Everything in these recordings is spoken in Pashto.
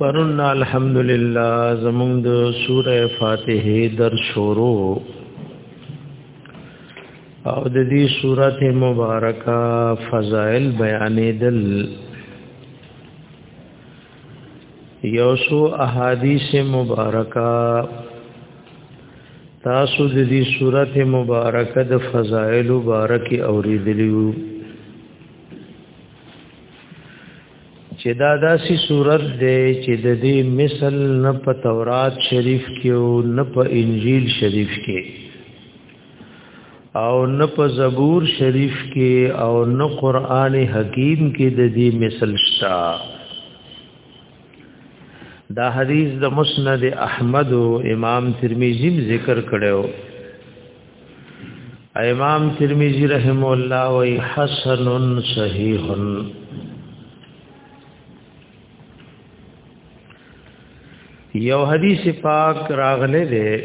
پرون الحمدلله زمونږ د سوره فاتحه در شروع او د دې سورته مبارکه فضائل بیانې دل یوسو احادیث مبارکه تاسو د دې سورته مبارکه د فضائل مبارک اوریدلیو چې دا داسې صورت دی چې د دې مثل نه په تورات شریف کې او نه په انجیل شریف کې او نه په زبور شریف کې او نه قران حکیم کې د دې مثل شتا دا حدیث د مسند احمد او امام ترمذی ذکر کړو امام ترمذی رحم الله و حسن صحیح یو حدیث پاک راغله ده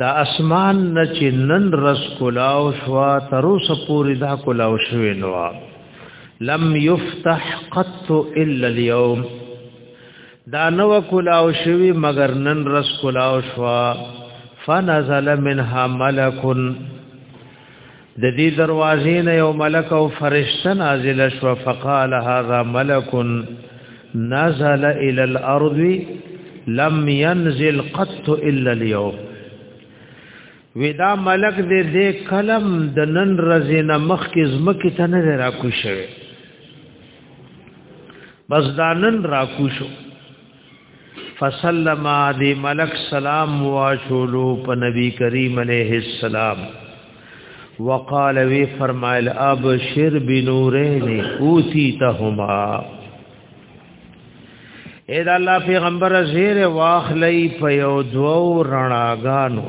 دا اسمان نه چې نن رس کولاو شو تر اوسه پورې دا کولاو شوی نو لم یفتح قط الا اليوم دا نو کولاو شوی مگر نن رس کولاو شو فنزل منها ملک د دې دروازې نه یو ملک او فرشته نازل شو فقال هذا ملک نزل الى الارض لم ينزل قط الا اليوم ودا ملک دې دې کلم د نن رزینه مخ کې زمکه ته نه راکو شوی بس دانن راکو شو فسلم دی ملک سلام واشولو په نبی کریم علیہ السلام وقال وی فرمایل ابشر بنورین اوتیتهما اے دا الله پیغمبر زیر واخلی په یو دوو رڼاګانو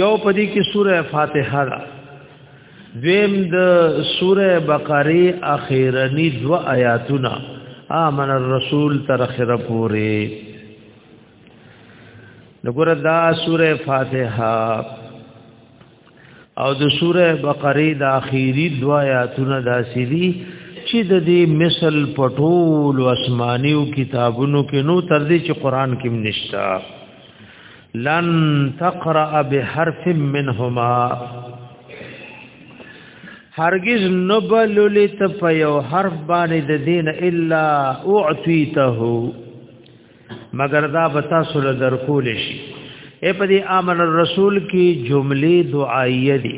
یو پدې کې سوره فاتحه ده دویم د سوره بقره اخیرنی دو آیاتونه آمن الرسول تر اخره پورې نګور دا سوره فاتحه او د سوره بقره د اخیری دوا آیاتونه داسې دي چې د دې مثل پټول او آسماني او کتابونو کې نو تر دې چې قران کې نشتا لن تقرأ بحرف منهما هرگز نبلل ته په یو حرف باندې د دین الا اعطیته مگر دا بتا سره در کول شي اے په دې امن الرسول کې جملې دعایه دي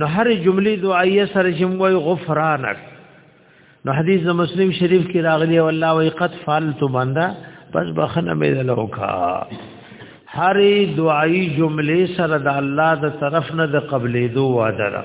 نو هر جملې دعایه سره چې موي غفرانک نو حدیث د مسلم شریف کې راغلی او الله وی قد فعلت بندا پس بخنه مې دلوکا هر دعای جملې سره د الله د طرف نه د قبلې دوه وعده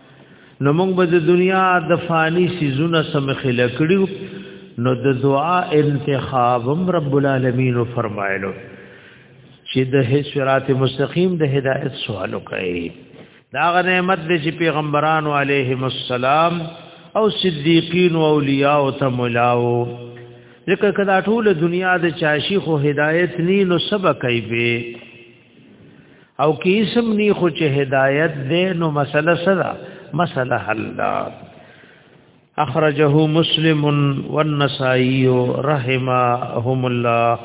نو موږ به د دنیا د فانی سيزونه سمخې لکړو نو د دعا انتخاب هم رب العالمین فرمایلو چې د صراط مستقیم د هدایت سوال کوي دا غ نعمت چې پیغمبران علیهم السلام او صدیقین او اولیاء او تملاو ځکه کدا ټول دنیا د چاشي خو هدایت ني نو سبا کوي او کې اسم ني خو چې هدايت دې نو مسله سره مسله حل دا اخرجه مسلم والنسائي رحمهم الله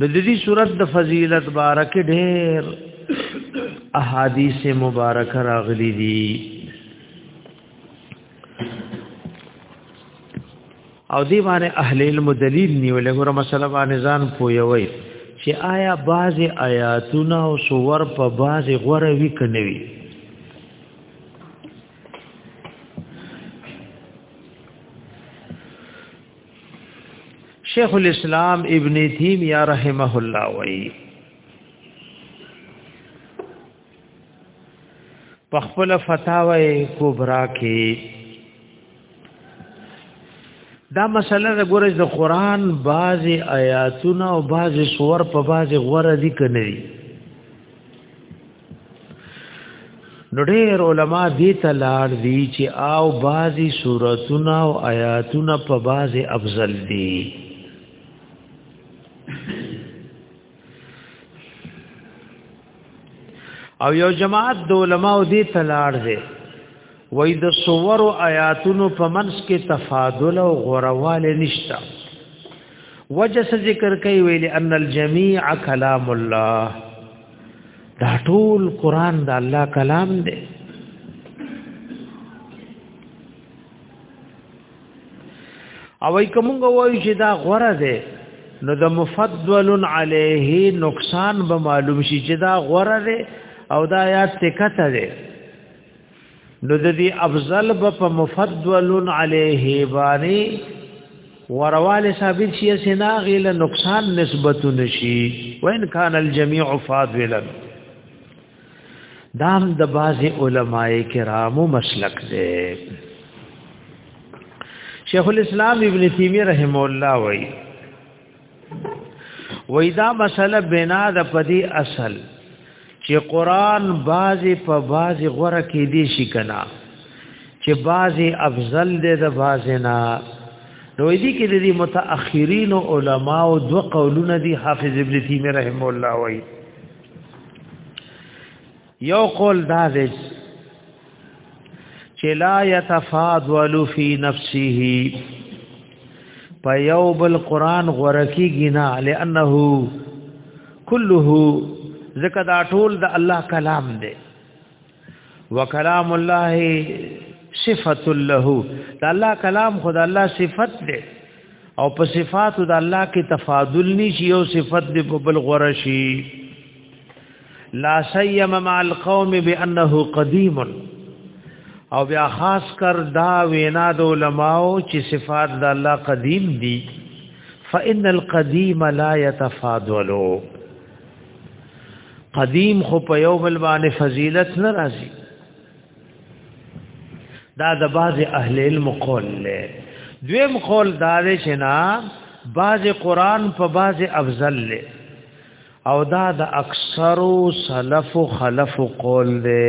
د دې صورت د فضیلت بارک ډېر احادیث مبارک راغلي دي او دی باندې اهل علم دلیل نیولې ګوره مسله باندې ځان پویوي چې آیا بعض آیاتونه او سور په بعض غوره وی کنوي شیخ الاسلام ابن تیمیہ رحمه الله وی په خپل فتاوی کبرا کې دا مسله د ګورې د قران بعضی آیاتونه او بعضی سور په بعضی غوړه دي کني نو ډېر علما دې ته لاړ دي چې او بعضی سوراتونه او آیاتونه په بعضی افضل دي او یو جماعت د علماو دی تلاړ دی وای د صور او آیاتونو په منځ کې تفاضل او غورواله نشتا وجس ذکر کوي ویل ان الجميع کلام الله دا ټول قران د الله کلام دی او ای کومګ وای چې دا غره ده نو د مفضل علیه نقصان به معلوم شي چې دا غره ده او دا یا تکته ده نو د دې افضل به په مفضل علیه باندې ورواله ثابت شي چې ناغي له نقصان نسبت نشي وان کان الجميع فاضلا دام د باز علماء کرامو مسلک دی شیخ الاسلام ابن تیمیه رحم الله وای وای دا مسله بنا د پدی اصل چې قران بازي په بازي غره کې دی شي کنا چې بازي افضل دی د بازنا نو دې کې د متأخرین علماء او دو قولونه دي حافظ ابن تیمیه رحم الله وای یو قول دا دی چې لا يتفاضل فی نفسه په یو بل قران غورکی گنا لانه كله ذکر دا ټول د الله کلام دی وکلام الله صفت له دا الله کلام خدا الله صفت دی او په صفات د الله کې تفاضل نشي او صفت دی په بل غره شي لا سيم مع القوم بانه قديم او بیا خاص کر دا وینا د علماو چې صفات د الله قدیم دي فإن القديم لا يتفاضلوا قدیم خو په یو بل باندې فضیلت نه راځي دا د بعض اهل علم قول له دویم قول دا دی چې نه بعض قران په بعض افضل له او دا د اکثرو سلف خلف قول دی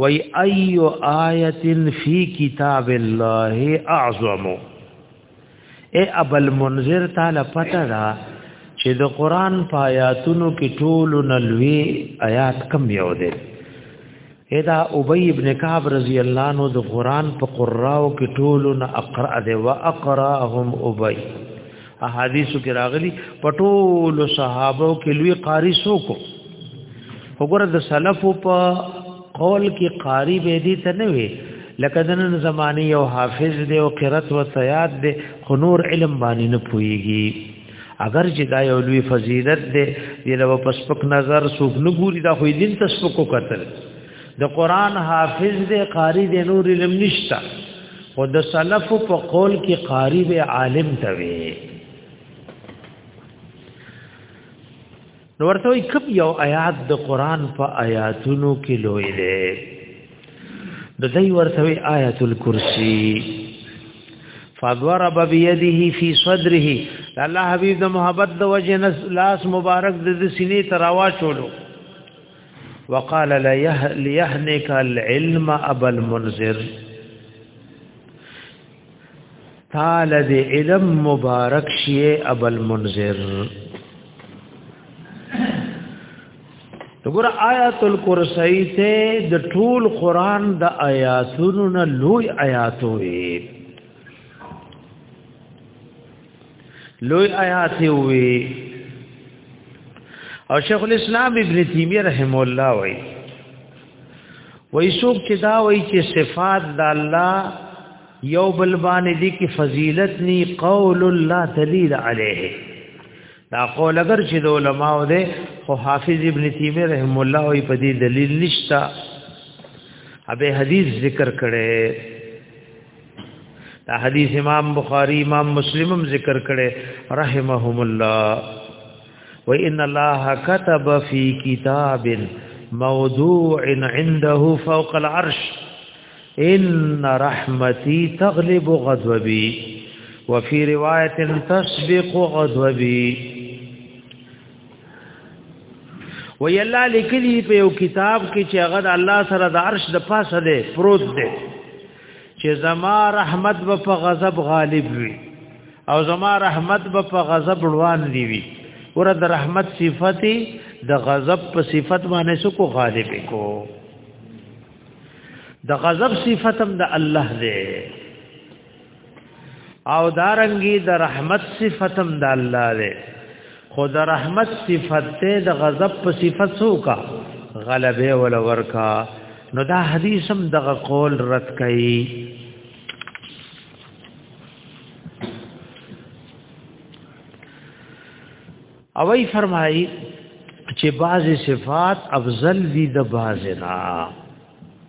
وای ایو آیت فی کتاب الله اعظم اے ابل منذر تعالی پتہ دا چې د قران پایاتونو کې ټول نلوي آیات کم یو دی ادا ابی ابن کعب رضی الله عنه د قران په قراو کې ټول نه اقرا دی واقراهم ابی احادیثو کې راغلي پټول صحابه کې لوی قاری سوکو وګوره د سلفو په قول کې قاری به دي ته نه وي لکه د نن زماني یو حافظ دی او قرت و سیاد دی خو نور علم باندې نه پويږي اگر چې دا یو لوی فضیلت دی دی له پسپک نظر سوک نه ګوري دا خو دین تسپکو قتل د قران حافظ دی قاری دی نور علم نشتا خو د سلف په قول کې قاری به عالم ته وي نو ورته وي کب یو آیات د قران په آیاتونو کې لوی دی د دې ورته وي آیت الکرسی فضرب بيده في صدره الله حبيب د محبت د وجه لاس مبارک د سینې تراوا چولو وقال ليهنك العلم ابا المنذر تعال دي علم مبارک شي ابا المنذر وګوره آیات الکرسی ته د ټول قران د آیاتونو نه لوی آیات وي لوی آیات وی او شیخ الاسلام ابن تیمیه رحم الله وی وای څوک چې دا وای چې صفات د الله یو بل باندې دي کې فضیلت ني قول الله دلیل علیه دا قول اگر چې د علماو ده خو حافظ ابن تیمیه رحم الله وی په دې دلیل نشتا ابه حدیث ذکر کړي دا حدیث امام بخاری امام مسلم هم ذکر کړي رحمهم الله و ان الله كتب في كتاب موضوع عنده فوق العرش ان رحمتي تغلب غضبي وفي روايه تسبق غضبي وی الله لیکلی په یو کتاب کې چې هغه د الله سره د عرش د پاسه دی پروت دی چې زما رحمت به په غضب غالب وي او زما رحمت به په غضب روان دی وي ور د رحمت صفتی د غضب په صفت باندې سکو غالب کو د غضب صفتم د الله دی او دارنګي د دا رحمت صفتم د الله له خو د رحمت صفت ته د غضب په صفت سوکا غلبه ول ورکا نو دا حدیث هم دغه قول رد کړي او ای فرمایي چې بعضی صفات افضل دي د بعضی نه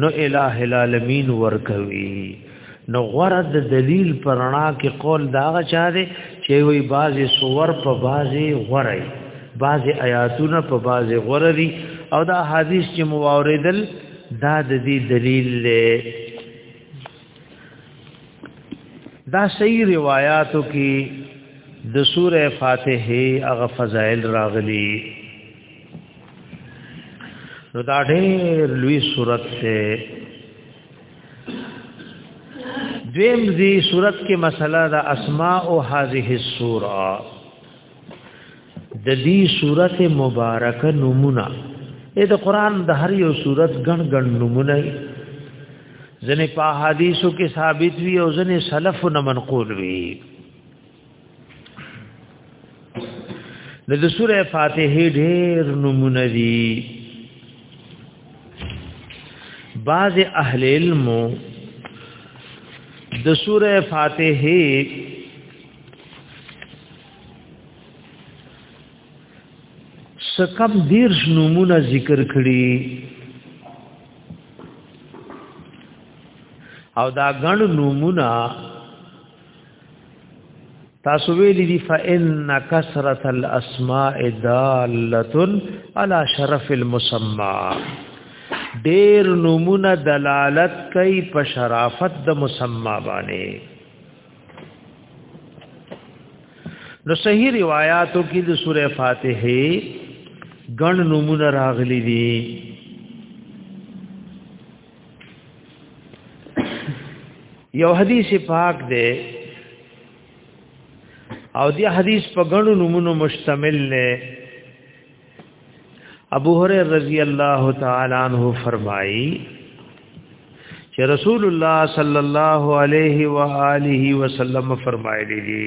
نو الہ العالمین ورکوي نو غره د دلیل پرنا کې قول داغه چا دی چې وی بازي صور په بازي غره بازي آیاتونه په بازي غره دي او دا حدیث چې مواردل دا د دې دلیل له دا صحیح روایتو کې د سوره فاتحه هغه فضائل راغلي نو دا ډېر لوی صورت ته دویم دی صورت کې مسله دا اسماء او هذه السوره د دې صورت مبارکه نمونه اې د قران د هر یو صورت ګڼ ګڼ نمونه ځنې په حدیثو کې ثابت وی او ځنې سلف نه منقول وی د سوره فاتحه ډېر نمونه دي بعض اهل علم د سوره فاتحه سکم دیر نمونه ذکر کړي او دا غن نمونه تاسو ویلی دی فإن کثرت الاسماء دالتن على شرف المسمى ډیر نمونه دلالت کوي په شرافت د مسما باندې نو صحیح روایتو کې د سوره فاتحه ګڼ نمونه راغلي دي یو حدیث پاک دی او دی حدیث په غنو نمونو مشتمل دی ابو هريره رضی الله تعالی عنہ فرمایي چې رسول الله صلی الله علیه و آله وسلم فرمایلی دي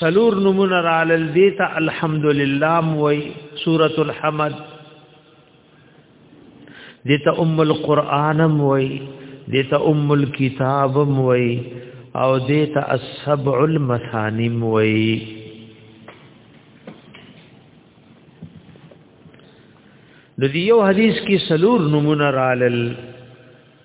سلور نمونه را لل دیتا الحمدلله موي سوره الحمد دیتا ام القران موي دیتا ام الكتاب موي او دیتا السبع المثاني موي د دې یو حدیث کې سلور نمونه را لل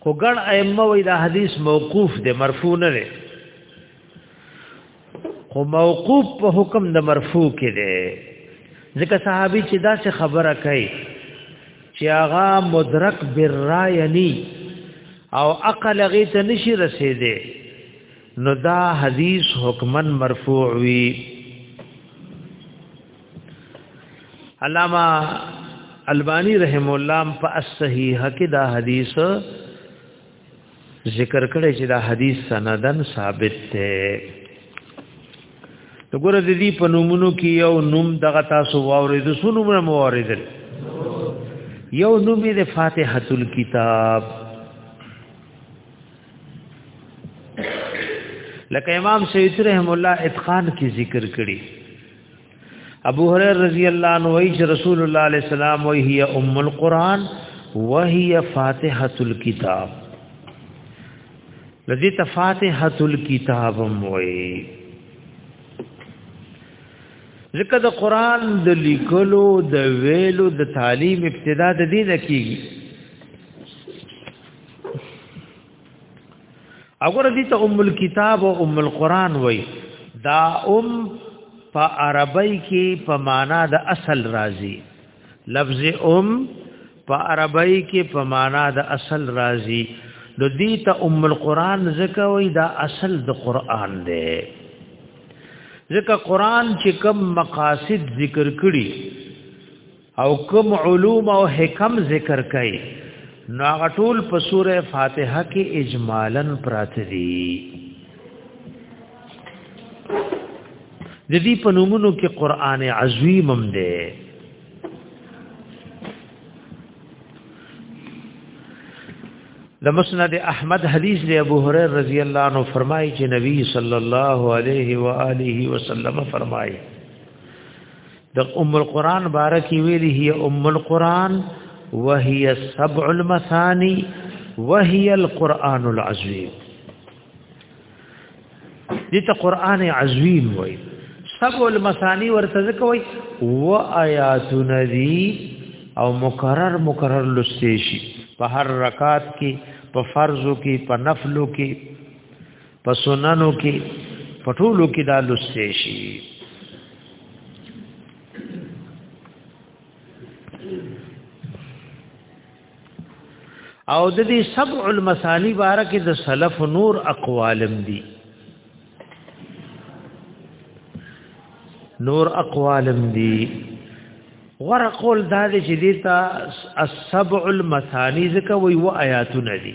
خو ګڼ ائمه وی دا حدیث موقوف دی مرفوع نه دی خو موقوف په حکم د مرفوع کې دی ځکه صحابي چې دا څه خبره کوي چې هغه مدرک برایانی او عقل غی ته نشي رسیدي نو دا حدیث حکمن مرفوع وی علامہ البانی رحم الله په الصحیح کې دا حدیث ذکر کړی چې دا حدیث سندن ثابت دی وګوره د دې په نومونو کې یو نوم دغه تاسو واورید سونو مې مواردل یو نوم یې د فاتحه الكتاب لکه امام سید رحم الله اتقان کې ذکر کړی ابو هريره رضی الله عنه وی چې رسول الله عليه السلام وی هي ام القران وهي فاتحه الكتاب لذي تفاتحه الكتاب وی ځکه د قران د لیکلو د ویلو د تعلیم ابتدا د دې نه کیږي اگر دې ته ام الكتاب او ام القران وای دا ام په عربی کې په معنا د اصل راځي لفظ ام په عربی کې په معنا د اصل راځي نو دې ته ام القران ځکه وای دا اصل د قران دی ځکه قران چې کم مقاصد ذکر کړي او کوم علوم او حکم ذکر کړي نو هغه ټول په سوره فاتحه کې اجمالاً پراته دي د دې په نومونو کې قران عظیم هم دی د مسند احمد حدیث دی ابو هريره رضی الله عنه فرمایي چې نبی صلی الله علیه و آله وسلم فرمایي د ام القران بارکی ویلی هي ام القران وهي السبع المثاني وهي القران العظیم دې ته قران عظیم وایي سبع المثاني ورته ځکه وایي و آیات ندی او مکرر مکرر لسته شي په هر رکعت کې په فرضو کې په نفلو کې په سننو کې پټولو کې دا لسته شي او د دې سبع المثانی باره کې د سلف نور اقوالم دي نور اقوالم دي ور قول دا دې چې دې تا السبع المثانی ځکه وی و آیاتونه دي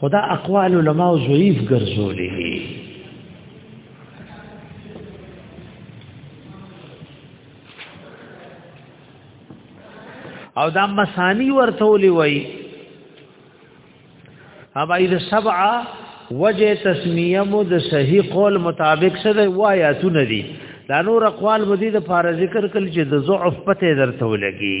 خدا اقوال علماء ضعیف ګرځولې دي او دا مسانی ورته ولي وای ابا اذا سبعه وجه تسمیه مو د صحیح قول مطابق سره وایاتونه دي دا نور اقوال مزید فار ذکر کل چې د ضعف پته درته ولګي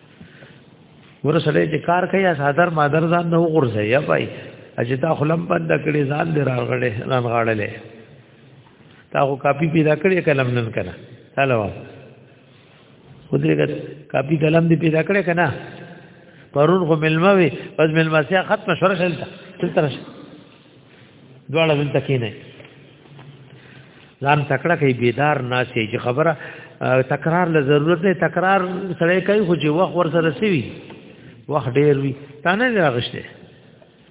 ورسره چې کار کوي یا صادر مادر ځان نه وغورځي یا پای چې تا خلم بند کړي ځان دې راغړې نن غړلې تا خو کاپی پیدا کړې قلم نن کنه هلو ودرېګه کاپی قلم دې پیدا کړې کنه پرون خو ملمه وي پس ملمه سیا ختم شورش هلته تل ترشه دواړه دلته کې نه ځان تکړه کوي بیدار ناسي چې خبره تکرار له ضرورت نه تکرار سره کوي خو چې وخت ور سره سوي وخت ډیر وي تا نه راغشته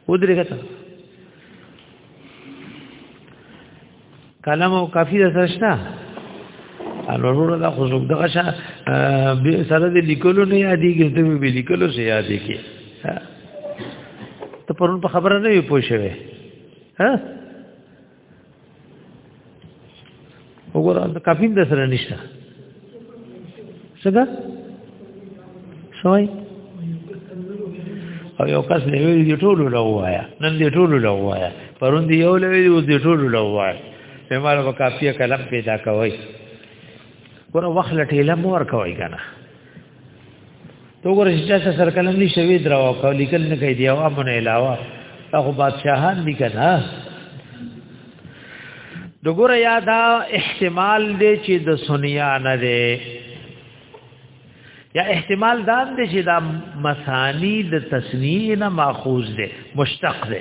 ودرېګه ته کلم او کافی د سرشتہ الورور دا خو زوګ دغه شا سره د لیکلو نه یادېږي ته به لیکلو سي یادېږي ته پرون په خبره نه وي پوښوي ها وګوره د کافین د سره نشته څنګه شوي او یو کس له ویل دي ټولو له وایا نن دي ټولو له وایا پرون دی یو له ویل او دي ټولو له وایا په مال وکافیه کلم پیدا کوي ګوره وخت لټې لم ور کوي کنه تو ګور چې سر کلم ني شوی دراو کو لیکل نه کوي دی او امن علاوه هغه بادشاہان دي کنه دګور یا دا احتمال دی چې د سنیا نه دی یا احتمال دا دی چې دا مسانی د تسنیه نه ماخوذ دی مشتق دی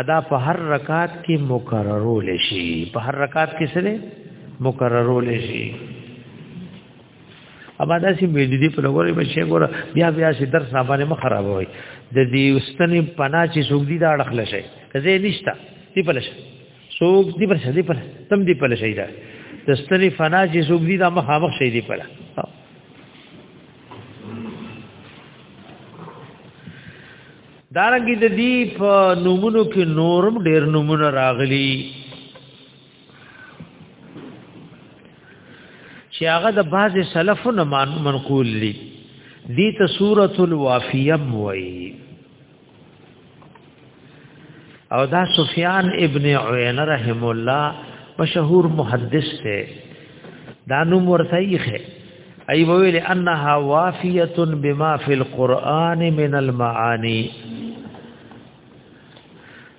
ادا په هر رکعات کې مکررول شي په هر رکعات کې سره مکررول شي اما دا چې مې دې په لوري بچي ګور بیا بیا چې درس نه باندې مخ خراب وي د دې واستنې پنا چې سوګ دي دا اړخ لشي کزه نشتا دی په لشه سوګ دی پر شدي پر تم دی په لشه دا د ستنې فنا چې سوګ دي دا مخ مخ شي دی په لشه دارنګي د دې په نومونو کې نورم ډېر نومونه راغلي چې هغه د بعض سلفونو منقول دي دي ته سورۃ الوافیه وایي او دا سفیان ابن عینه رحم الله مشهور محدث ته دا نوم ورثیخه ای ویل انها وافیه بما فی القرآن من المعانی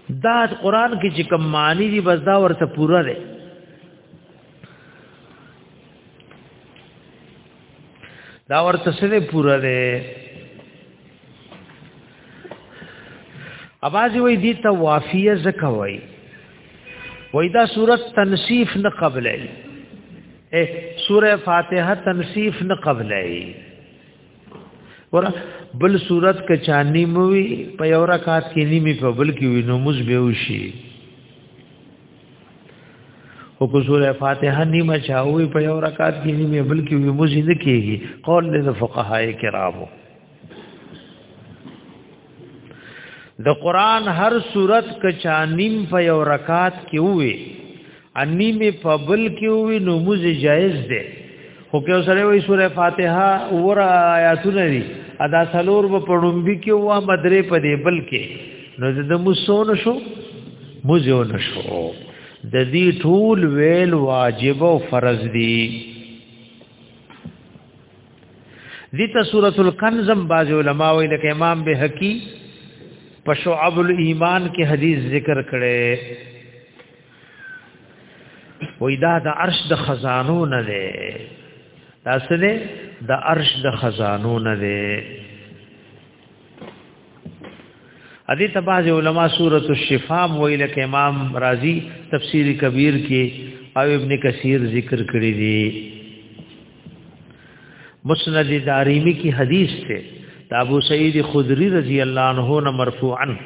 دا قرآن کې چې کوم معنی دی بس دا ورته پوره ده دا ورته سره پوره ده اباځي وای دي ته وافیه زکه وای وای دا صورت تنصیف نه قبلای اے سوره فاتحه تنصیف نه قبلای ور بل صورت ک چانی موي په یو رکعت کې نیمه په بل کې وینو مز به وشي او کو سوره فاتحه نیمه چاوي په یو رکعت کې نیمه بلکې وي موزي نه کیږي قول د فقهای کرامو د قران هر صورت ک چا نیم په یو رکعت کې وي انیمه په بل کې وي نو موزي جایز ده خو که سره وي سوره فاتحه ور آیاتونه دي ادا سلور په پړومبي کې وا مدرې په دې بل کې نو د مسون شو مزون شو د دې ټول ویل واجب او فرض دي دته سورۃ الکنزم باز علماء وی لکه امام بهقی په شعب الایمان کې حدیث ذکر کړي وای دا د عرش د خزانو نه دی دا څه دی د عرش د خزانو نه دی ادي تباز علماء سورۃ الشفاء ویل ک امام رازی تفسیر کبیر کې او ابن کثیر ذکر کړی دی مسند داریمی کی حدیث ته دا ابو سعید خدری رضی الله عنه نه مرفوعا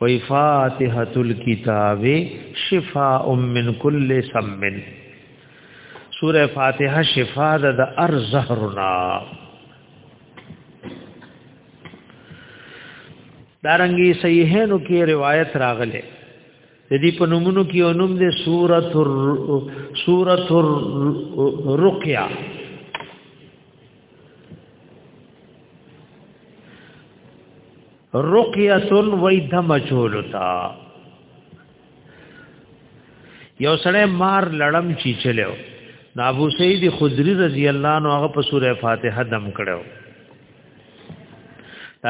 وی فاتحه الكتاب شفاء من كل سم سوره فاتحه شفاء د ار زهرنا دارنګي صحیحینو کې روایت راغله د دې په نومونو کې یو نوم دی سورۃ سورۃ الرقیہ رقیه وای د مچولتا یو سړی مار لړم چی چلو نا ابو سعید خدری رضی الله عنه هغه په سوره فاتحه دم کړو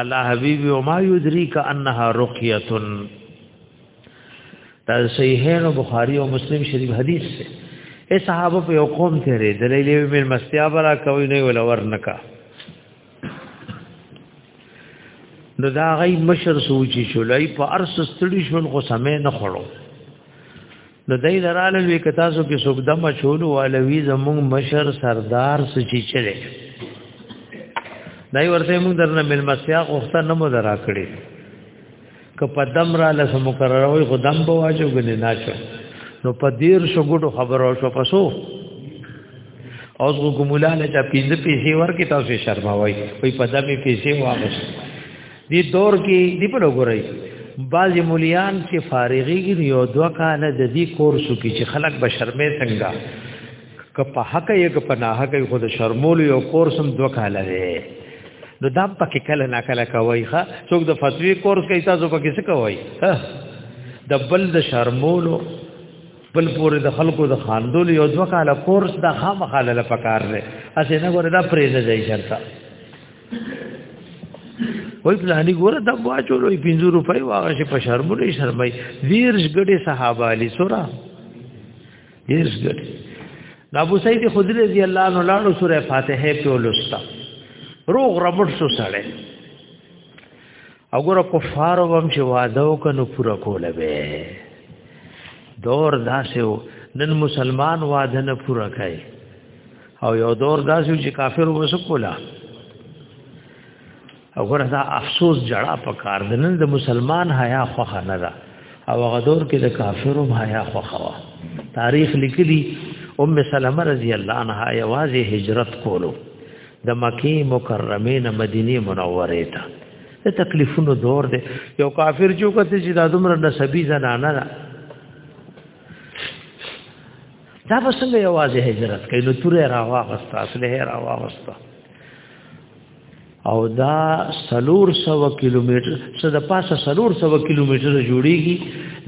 الله حبیب او ما یدریک انها رقیه دا صحیحین او بخاری او مسلم شریف حدیث سے اے صحابه په قوم ته لري د لیلې مل مستیا برا کوي نه ول ورنکا نو دا غي مشر سوچي شولای په ارس ستړي شون خو سمې نه خړو نو دای لراله وی کتا سو کې سوګ دم چولو والوی زمون مشر سردار سچي چلے دای ورته موږ درنه مل مستیا غوښته نه مو درا کړی که په دم را لس مقرره وي خو دم به واجو غني نه شو نو په دیر شو ګډو خبرو شو پسو اوس کو ګمولانه چا پیند پیسې ورکې تاسو شرماوي وي په دمه پیسې واغس دي دور کې دی په لګورای بعض مولیان چې فارغي یو دوه کال د دې کورسو کې چې خلک به شرمې څنګه که په حق یې که په ناحق یې خود شرمول یو کورس هم دوه کاله دی نو دا پکې کله نا کله کوي ښا څوک د فتوی کورس کوي تاسو پکې څه کوي د بل د شرمولو بل پورې د خلکو د خاندول یو دوه کاله کورس د خامخاله له پکار دی اسې نه ګوره دا پرې نه ځای چرته وای پلاني ګوره د واچو لوی 50 روپۍ واغه شي په شرمولې شرمای ویرش ګډه صحابه علی سورا هیڅ ګټه د ابو سعید خدری رضی الله عنه لاړو سوره فاتحه په ولستا روغ رمټ شو سړی وګوره کفار وم چې وعده وکنو پورا کوله به دور داسې نن مسلمان وعده نه پورا کوي او یو دور داسې چې کافر وسکولا وګوره دا افسوس جړه په کار د نن د مسلمان حیا خوخه نه ده او غدور کې د کافرو حیا خوخه وا تاریخ لیکلی ام سلمہ رضی الله عنها یوازې هجرت کولو د مکی مکرمه نه مدینه منوره ته د تکلیفونو دور دی یو کافر جو کته چې د عمر نسبی زنانه ده دا بسنګ یوازې هجرت کینو تورې راواغستا اصله راواغستا او دا سلور سو کیلومتر څه د پاسه سلور سو کیلومتر جوړیږي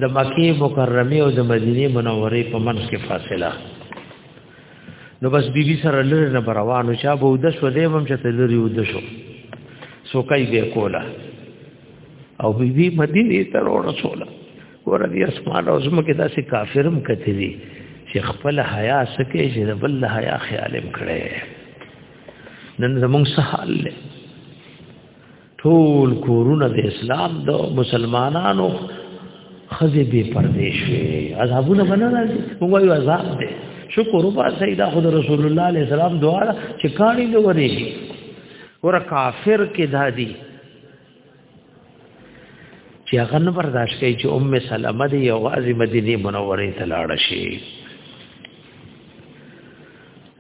د مکه مکرمه او د مدینه منورې په منځ کې فاصله نو بس بی بی سره لره نه روانو چا به د شو دی هم چې لري ود شو سو کوي به کولا او بی بی مدینه ته ورسوله ور دي اسمان او زمو کې داسې کافرم کتلی چې خپل حیا سکه چې بل حیا خیالم کړي نن زمونږ سهال له ټول کورونه د اسلام د مسلمانانو خزه به پردیش وي عذابونه بنا راځي موږ یو عذاب دی شکر وبا سیدا خود رسول الله علیه السلام دعا چې کانی لوري ور کافر کې دادی چې هغه نه برداشت کوي چې ام سلمہ دی یو غازی مدینه منوره ته لاړ شي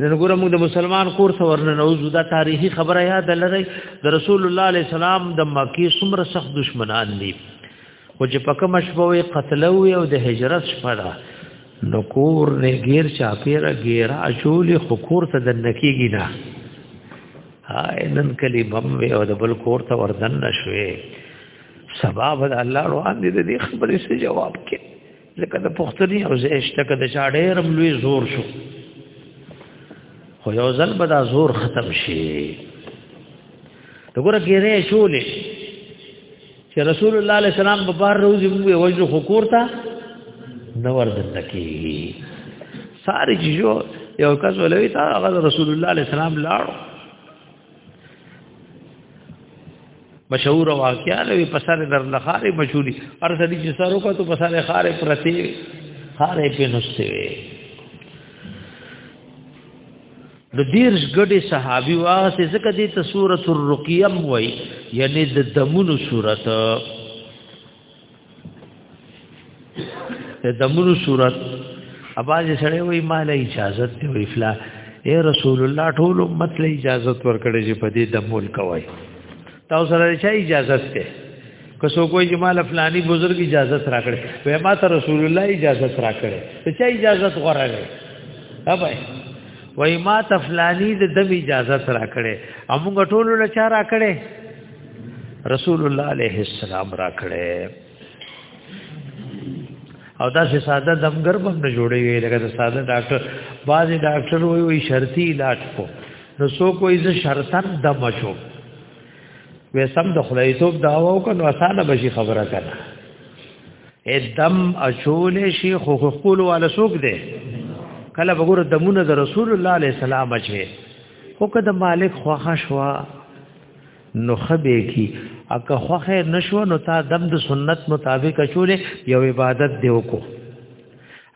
نن ګوره موږ د مسلمان کور ته ورنه نوځو دا تاریخي خبره یاد لري د رسول الله علیه السلام د مکی څومره سخت دشمنان دي او چې پکه مشبوي قتل او د هجرت شپه ده نو کور نه غیر چا پیره غیر اچول خکور ته د نکیږي نه هاي نن کلی بم وی او د بل کور ته وردن نشوي سبا به الله روان دي د دې خبرې څه جواب کې لکه د پښتني او زیشته کې د چاډېر ملوي زور شو خو یو ځل به دا زور ختم شي دغه ګیره شولې چې رسول الله علیه السلام په بار روزي موږ وجه خکور ته نور دنه کی ساري جو یو کس ولوي تا هغه رسول الله علیه السلام لاړو مشهور واقعا لوي پساره در لخارې مشهوري هر څه دي چې سارو کا ته پساره خارې پرتی خارې په نوسته نو دیرش ګډي صحابي واسه زکه دي ته سورۃ الرقیم وای یعنی د دمونو سورۃ د دمونو سورۃ اباز سره وای مال اجازه دی وی فلا اے رسول الله ټول امت له اجازه ورکړي چې په دې دمول کوي تاسو سره چا اجازه سته که سو کوئی جمال فلانی بزرگ اجازه راکړي وای ما ته رسول الله اجازه راکړي ته چا اجازه غوړه غي اوبای وای ما ته فلانی د دم اجازه راکړي امغه ټول له چا راکړي رسول الله علیه السلام راکړي او دا چې ساده دمګر بم نه جوړي وي لکه ساده ډاکټر بعضي ډاکټر وای وای شرطي علاج کو نو سو کوئی ز شرطن دم شو وې سم د خدای توپ داوا وکړو اسانه بشي خبره کړه ادم اچول شي خو خپل والا سوق دی کله وګوره دمونه د رسول الله عليه السلام اچي خو کده مالک خوخه شوا نو خبه کی اکه خوخه نشو نو تا دم د سنت مطابق اچول یو عبادت دی وکړو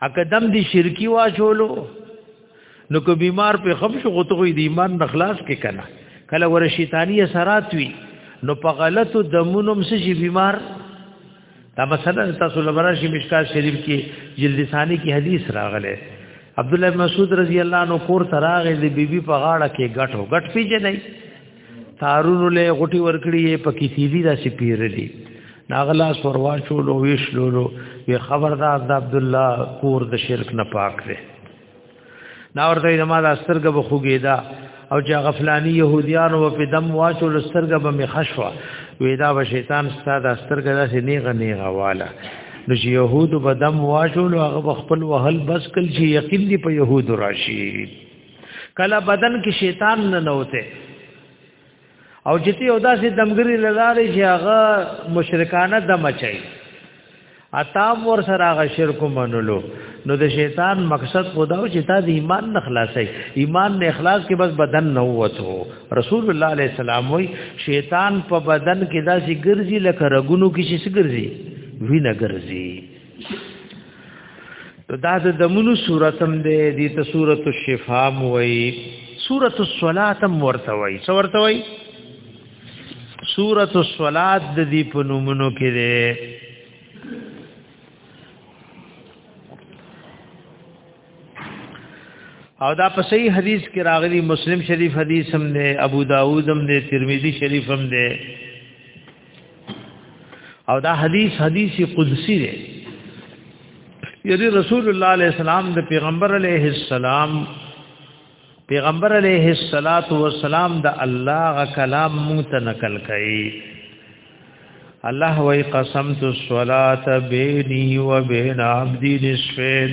اکه دم دی شرکی واچولو نو که بیمار په خم شو غوته وي د ایمان نخلاص کې کنه کله ور شیطانی اثرات وي نو په غلطو دمونم سشي بیمار دا مثلا تاسو لبرا شي مشکا شریف کې جلد ثانی کې حدیث راغله عبد الله مسعود رضی الله عنه کور تراغه د بیبي په غاړه کې غټو غټ پیجنې تارونو له غټي ورکړي په کې تیزی دا سی پیرلی ناغلا سوروا چولو ویش لولو وی خبردار د عبد الله کور د شرک نه پاک دی نا ورته د ما د سترګه بخوګیدا او چې غفلانی يهوديان و په دم واچو لسترګه به مخشوا وېدا به شیطان ستاد سترګه داسې نیغه نیغه والا نو چې يهود به دم واچو هغه خپل وهل بس کل چې یقین دی په يهود راشي کله بدن کې شیطان نه نوته او جتی او داسې دمګری لاره چې هغه مشرکانه دم چي اتام ور سره هغه شرک منلو نو د شیطان مقصد خدا او چې تا د ایمان نه خلاصي ایمان نه اخلاص کې بس بدن نه وته رسول الله علیه السلام وای شیطان په بدن کې داسې ګرځي لکه رګونو کې چې ګرځي وینه ګرځي دا د دمونو صورتم دی دی ته صورت الشفاء وای صورت الصلات ورته وای څو ورته وای صورت الصلات د دې په نومونو کې دی او دا په صحیح حدیث کې راغلی مسلم شریف حدیث هم دی ابو داوود هم دی ترمذی شریف هم دی او دا حدیث حدیث قدسی دی یعنی رسول الله علیه السلام د پیغمبر علیه السلام پیغمبر علیه الصلاۃ والسلام د الله غ کلام مونږ ته نقل کړي الله وی قسم تو صلات بینی و بین عبدی نصفین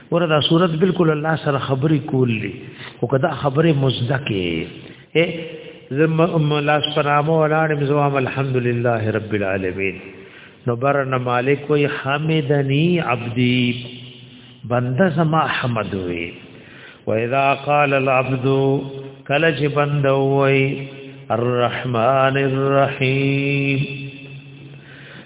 ور دا صورت بالکل الله سره خبرې کولې او کدا خبرې مزدکه اے زم لاس پرامو ولاړ مزوام الحمدلله رب العالمین نو برن مالک وی حمدنی عبدی بنده سما حمد وی و اذا قال العبد کله چې بنده وی الرحمن الرحیم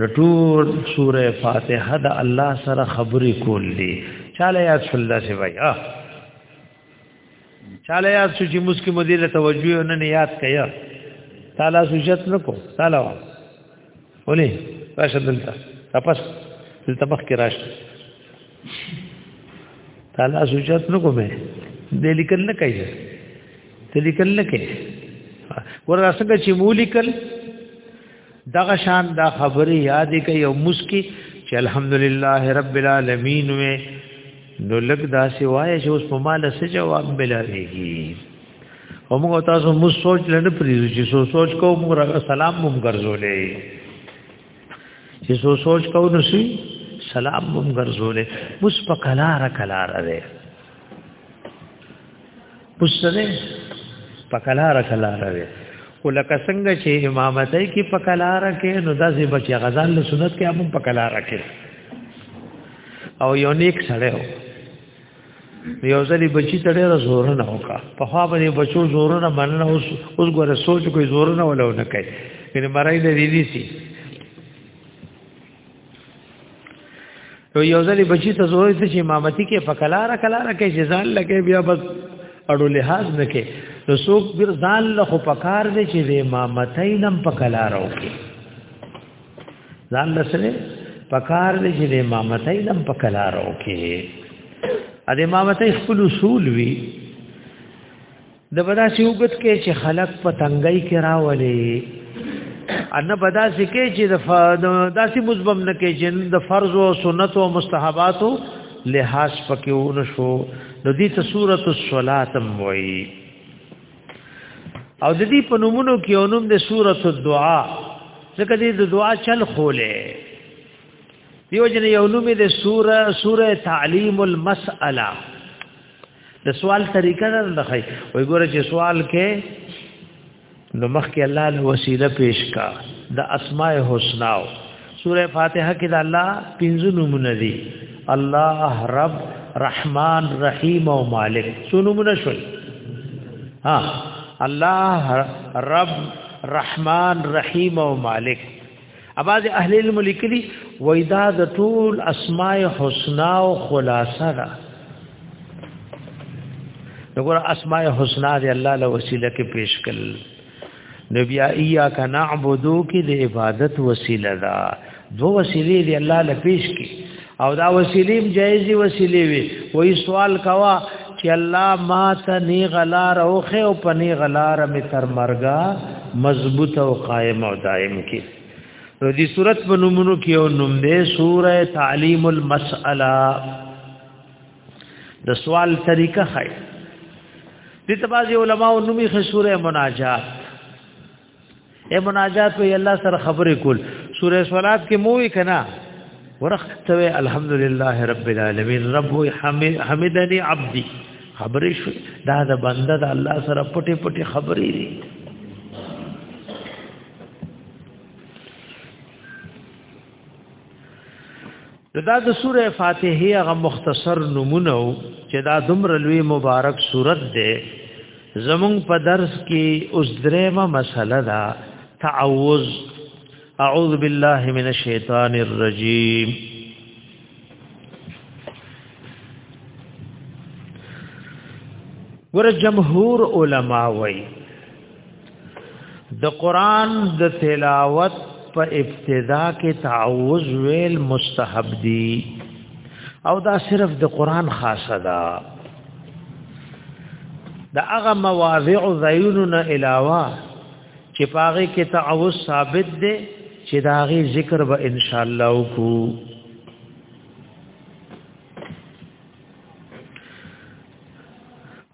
نو ټول سوره فاتحه د الله سره خبرې کول دي چاله یاد شول دا سی وای اه چاله یاد شو چې مسکی مدیر توجه نه نه یاد کیا تعالی سوجت نکو تعالی ولې راشه دلته تپس دلته مخ کې راشه تعالی سوجت نکو مې دې لیکل نه کوي دې لیکل نه کوي ورته څنګه چې مو لیکل دغه شان دا خبره یاد کې یو مسکی چې الحمدلله رب العالمین و نو لګ دا سوای چې اوس په مال څه جواب ملایږي او موږ تاسو مو سوچ لنډ پریږو چې سو سوچ کو موږ سلام مو ګرځولې چې سو سوچ کو نو سي سلام مم ګرځولې مس په کلار کلار ده پښتنه پکلار کلار وي ولکه څنګه چې امامتۍ کې پکلار کې نو داسې بچي غزان له سنت کې هم پکلار کې او یو نیک سره و یو ځلې بچی ته ډېر زور نه وکا په خوا باندې بچو زور نه مننه اوس اوس ګوره سوچ کوي زور نه ولونه کوي یعنی مرای دې دي سي نو یو ځلې بچی ته زوی ته چې امامتی کې فکلاره کلاره کې جزان لګې بیا بس اړو لحاظ نه کې نو څوک بیر ځان له خو پکار دی چې د امامتۍ نم پکلاره وکړي ځان له سره پکار دی چې د امامتۍ نم پکلاره وکړي ا د امامتۍ خپل اصول وی د بدا سی وګت کې چې خلق په تنګي کې راولې ان بدا سی کې چې د داسې مزبم نه کې چې د فرض او سنت او مستحباتو لحاظ پکې ونشو نو دې ته سورۃ الصلات وایي او د دې په نومونو کې اونم د سورۃ الدعاء ځکه دې د دعا چل خولې دیو جن یو نوم د سورہ سورہ تعلیم المسأله د سوال طریقه نه لخی وای ګوره چې سوال کې نو مخ کې الله له وسیله پیش کا د اسماء الحسنا سوره فاتحه کې د الله پنځه نومونه دي الله رب رحمان رحیم او مالک څو نومونه شول ها الله رب رحمان رحیم او مالک اباز اهل علم لیکلي وای دا د ټول اسماء حسنا او خلاصه ده دغه اسماء حسنا دی الله له وسیله کې پیش کړل نبی ایا کا نعبدو کې د عبادت وسیله ده دو وسیلې دی الله له پیش کې او دا وسیلیم جایزی وسیلی وی وی سوال کوا چې الله ما ته نی غلا روخه او پنی غلا رم تر مرګه مضبوط او قائم او دائم کی نو دی صورت په نومونو کې او نوم دې سوره تعلیم المسأله د سوال طریقه خای دي تبازي علماء نومي خسوره مناجات اے مناجات وی الله سره خبرې کول سورې صلات کې مو وی کنا ورخت وی الحمدلله رب العالمین رب حمدنی عبدی خبرې شو دا د بنده د الله سره پټي پټي خبرې دي دا د سوره فاتحه هغه مختصر نمونه او چې دا دمر لوی مبارک صورت ده زمون په درس کې اوس درېمه مسله ده تعوذ اعوذ بالله من الشیطان الرجیم ور جمهور علما وایي د قران د تلاوت په ابتدا کې تعوذ ویل مستحب دی او دا صرف د قران خاصه ده دا هغه مواضع زیننا علاوه چې پاره کې تعوذ ثابت دی چې دا غي ذکر به ان شاء الله وکړو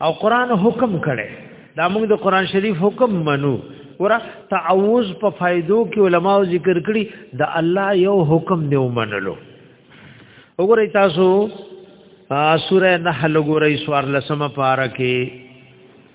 او قران حکم کړي دا موږ د قران شریف حکم منو ورا تعوذ په فائدو کې علما ذکر کړي د الله یو حکم دی ومنلو وګورئ تاسو سوره نحل وګورئ سوار لسمه پارا کې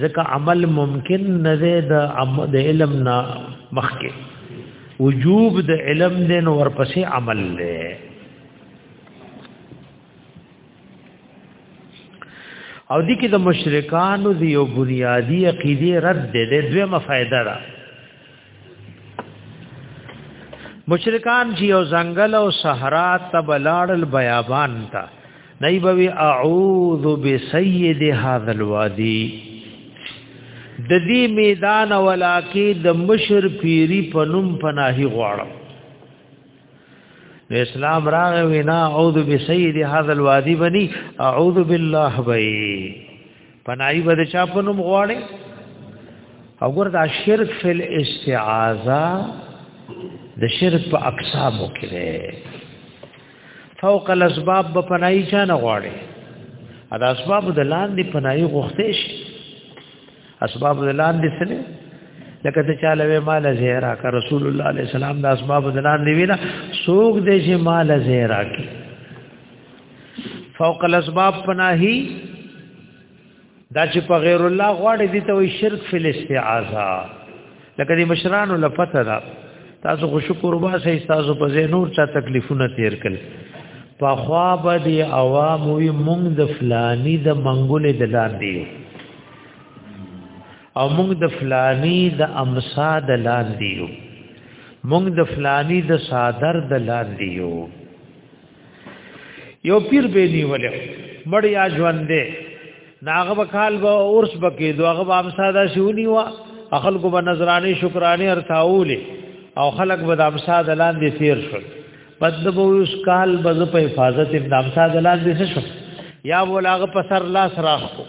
ځکه عمل ممکن نه دی د د علم نه مخکې وجوب د علم دین ورپسې عمل دی او دي کې د مشرکانو دی یو بنیادی عقیده رد دی د دوه مفایده را مشرکان چې یو ځنګل او صحرا ته بلاړل بیابان ته نایبوی اعوذ بسید هذا الوادی د دې میدان ولاکه د مشر پیری پنوم پناهي غواړم اسلام راغ وینا اعوذ بسید هذا الوادی بنی اعوذ بالله بی پناهي بده چا پنوم غواړي او ګور دا شرک فل استعاذہ د شرک په اقسامو کې فوق الاسباب به پناهي چا نه غواړي دا اسباب د لاندې پناهي غوښته شي اسباب د لاندې سره لکه ته چاله وې مال زهرا کا رسول الله عليه السلام د اسباب د لاندې وینا سوق دې چې مال زهرا کی فوق الاسباب پناهي دا چې په غیر الله غواړي دي ته وي شرک فل استعاذہ لکه دې مشرانو لپته دا تاسو خو شکر وباسه تاسو په زه نور چا تکلیفونه تیر کړ په خوا به دي عوام وي مونږ د فلانی د منګولې د لاندې او مونږ د فلانی د امسا د لاندې مونږ د فلانی د صادر د لاندې یو پیر به نیولې مړیا ژوندې ناغه وکال به اورس بکې دوغه به امسا دا شونی وا اخل کو به نظرانی شکرانی ارتاولې او خلق به د امسا د لاندې تیر شول بد به اوس کال به په حفاظت د امسا د لاندې شو یا ولاغه په سر لاس راخو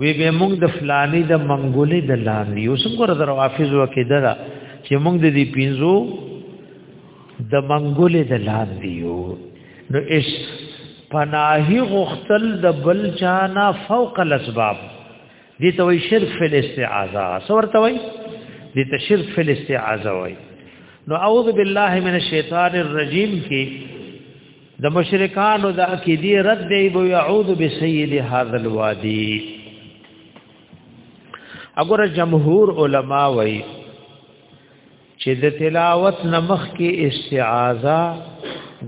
وی به موږ د فلانی د منګولې د لاندې یو څنګه را درو حافظ وکیدا چې موږ د دې پینزو د منګولې د لاندې یو نو اش پناهي غختل د بل چانا فوق الاسباب دي ته وی شرک فی الاستعاذہ سورته وی دي ته شرک فی الاستعاذہ وی نو اعوذ بالله من الشیطان الرجیم کې د مشرکانو د عقیدی رد دی بو یعود بسید هذا الوادی اگر جمهور علما وای چې د تلاوت نمخ کې استعاذہ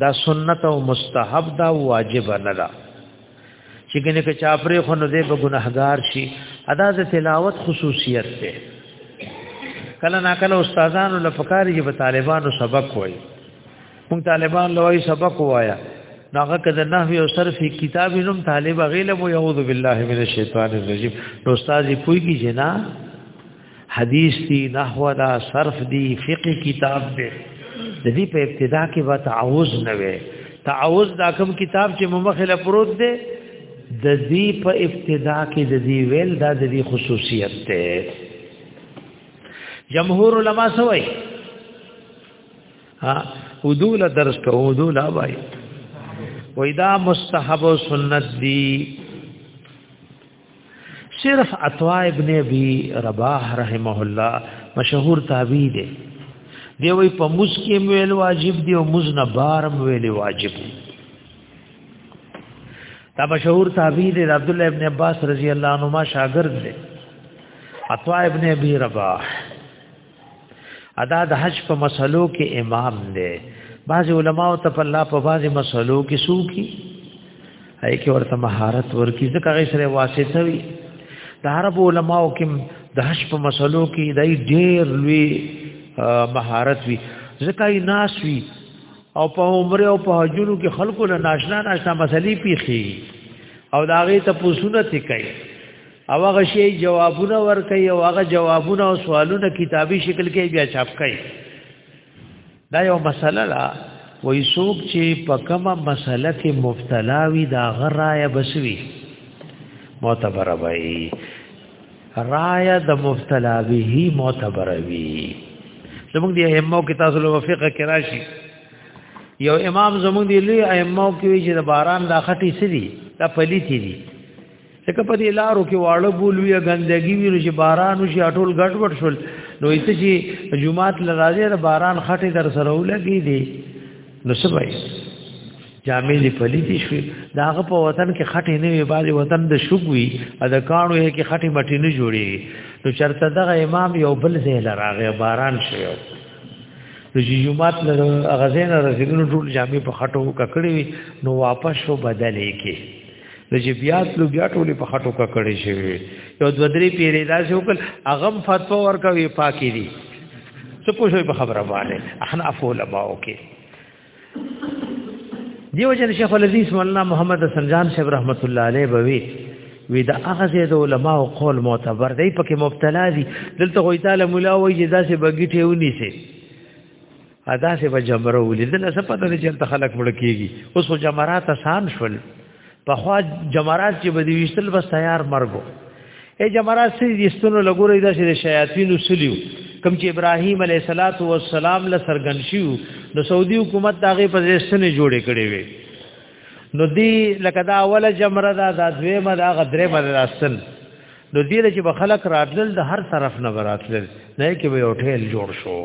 دا سنت او مستحب دا واجب نه ده چې کنه که چا پرې خو نه دی په ګناهګار شي ادا د تلاوت خصوصیت ده کله نا کله استادانو لپاره چې په طالبانو سبق وایي مونږ طالبان لوی سبق وایا ناغه کده نحوی او صرف کتاب نوم طالب غیله مو یعوذ بالله من الشیطان الرجیم نو استاد پویږي جنا حدیث دی نحو دا صرف دی فقه کتاب دی د دې په ابتدا کې به تعوذ نه وي تعوذ دا کوم کتاب چې ممخله پروت دی د دې په ابتدا کې د دې ویل دا د دې خصوصیت دی جمهور علما سوئی ها ودول درس کو ودول وای وای دا مستحب او سنت دی صرف عطا ابن ابي رباح رحمه الله مشهور تابعی دی دی وای په مسکه ویل واجب دی او مزنه بارم ویل واجب دی دا مشهور تابعی دی عبد الله ابن عباس رضی الله عنهما شاګرد دی عطا ابن ابي رباح ادا د حج په مسلو کې امام دی بعض علما او ته الله په بعض مسلو کې سو کی اې کې ورته مهارت ورکی ځکه غي سره واسطه وي د عرب علما او کې د حج په مسلو کې دای ډېر لوی مهارت وي ځکه یې ناس وي او په عمره او په حجونو کې خلکو له ناشنا ناشنا مسلې پیخي او داغه ته پوسونه تکي او هغه شی جوابونه ورکي او هغه جوابونه او سوالونه کتابي شکل کې بیا چاپ کړي دا یو مسله ده وای څوک چې په کومه مسله کې مبتلا وي دا غرایا بسوي معتبر وای رایا د مبتلا به معتبر وي زموږ دی همو کې تاسو له فقہ کې راشي یو امام زموږ دی لوی ائمه کې چې د باران د خټي سړي دا پلي تي دي لکه په دې لارو کې واړه بولوي غندګي وي نو چې باران وشي ټول ګډ وډ شول نو ایت چې جمعات لراځي د باران خټه در سره ولګي دي نو سبای جامې دې پلي دي شوي داغه په وطن کې خټه نه وي باز وطن د شګوي ا د کانو یې کې خټه مټي نه جوړي نو چرته دغه امام یو بل ځای لراغه باران شوی نو چې جمعات له غزې نه رسیدنو ټول جامې په خټو ککړې وي نو واپس شو بدلې کې د چې بیا تلو بیا ټولې په خټو کا کړې شوی یو دو درې پیرې داسې وکړ اغم فتوا ورکوي پاکې دي څه پوښوي په خبره باندې احنا افول باو کې دیو جن شیخ العزیز مولانا محمد حسن جان صاحب رحمت الله علیه بوي وی دا هغه زه د علما او قول معتبر دی پکې مبتلا دي دلته غوي تعالی مولا وایي چې داسې بغیټه ونی سي ادا سه به جمره ولیدل څه پته نه چلته خلک مړ کیږي اوس خو جمرات آسان شول په خوا جمرات چې به دی وشتل بس تیار مرګو اے جمرات سې دې ستونو لګورې دا چې شیاطین وسلیو کم چې ابراهیم علیه الصلاۃ والسلام له سرګن شیو نو سعودي حکومت داغه په ځسنه جوړې کړې وي نو دی لکه دا اوله جمره دا د دویمه دا غدرې مدرسن نو دې له چې به خلک راتلل د هر طرف نه براتلل نه کې به یو ټیل جوړ شو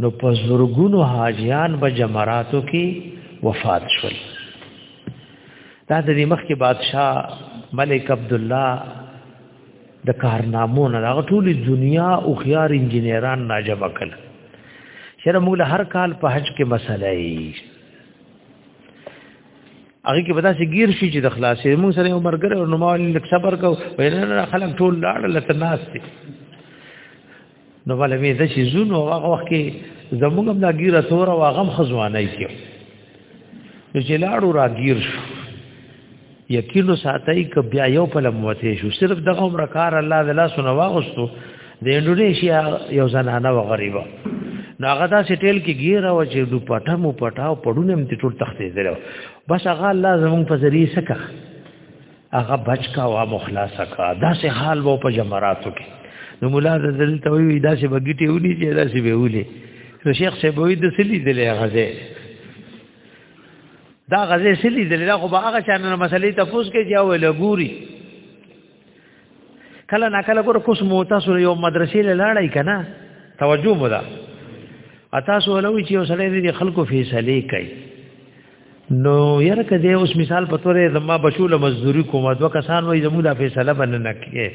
نو په زورګونو حاجیان به جمراتو کې وفات شول دا د دې مخکې بادشاه ملک عبد الله د کارنامو نه هغه ټول دنیا او خيار انجنيران ناجب کړ شر موږ هر کال په حج کې مسله هغه کې بدا سي گیر شي چې د خلاصې موږ سره عمر ګره او نوموالي لک صبر کو وینه خلک ټول لاړ لته ناس دي نو ولې مې د شي زونو هغه وخت کې زموږ هم دا ګیره تور او هغه خزوانه کې نو چې لاړو را گیر شو یقینو ساتي ک بیا یو په لموته شو صرف دغه عمر کار الله تعالی سنوا غوستو د انډونیشیا یو زنانه و غریبه نو هغه دا سټیل کې ګیر او چې دو پټه مو پټه او پړونه مې ټول تختې درو بس هغه الله زمون په ذریعہ سکه هغه بچ کا وا مخلاص کا دا سه حال وو په جمراتو کې نو مولا د دل ته وی دا سه بغیټي ونی چې دا سه به ولي نو شیخ سه بوې د سلی دلې غزه دا غزه سلی دلې دا خو به هغه چانه مسلې تفوس کې چې اول ګوري کله نا کله ګور کوس مو تاسو یو مدرسې له لاړای کنه توجه مو ده تاسو ولوي چې وسلې دي خلکو فیصله کوي نو یره کده اوس مثال په توره زما بشول مزدوری کوم دوه کسان وای زمو دا فیصله باندې نکې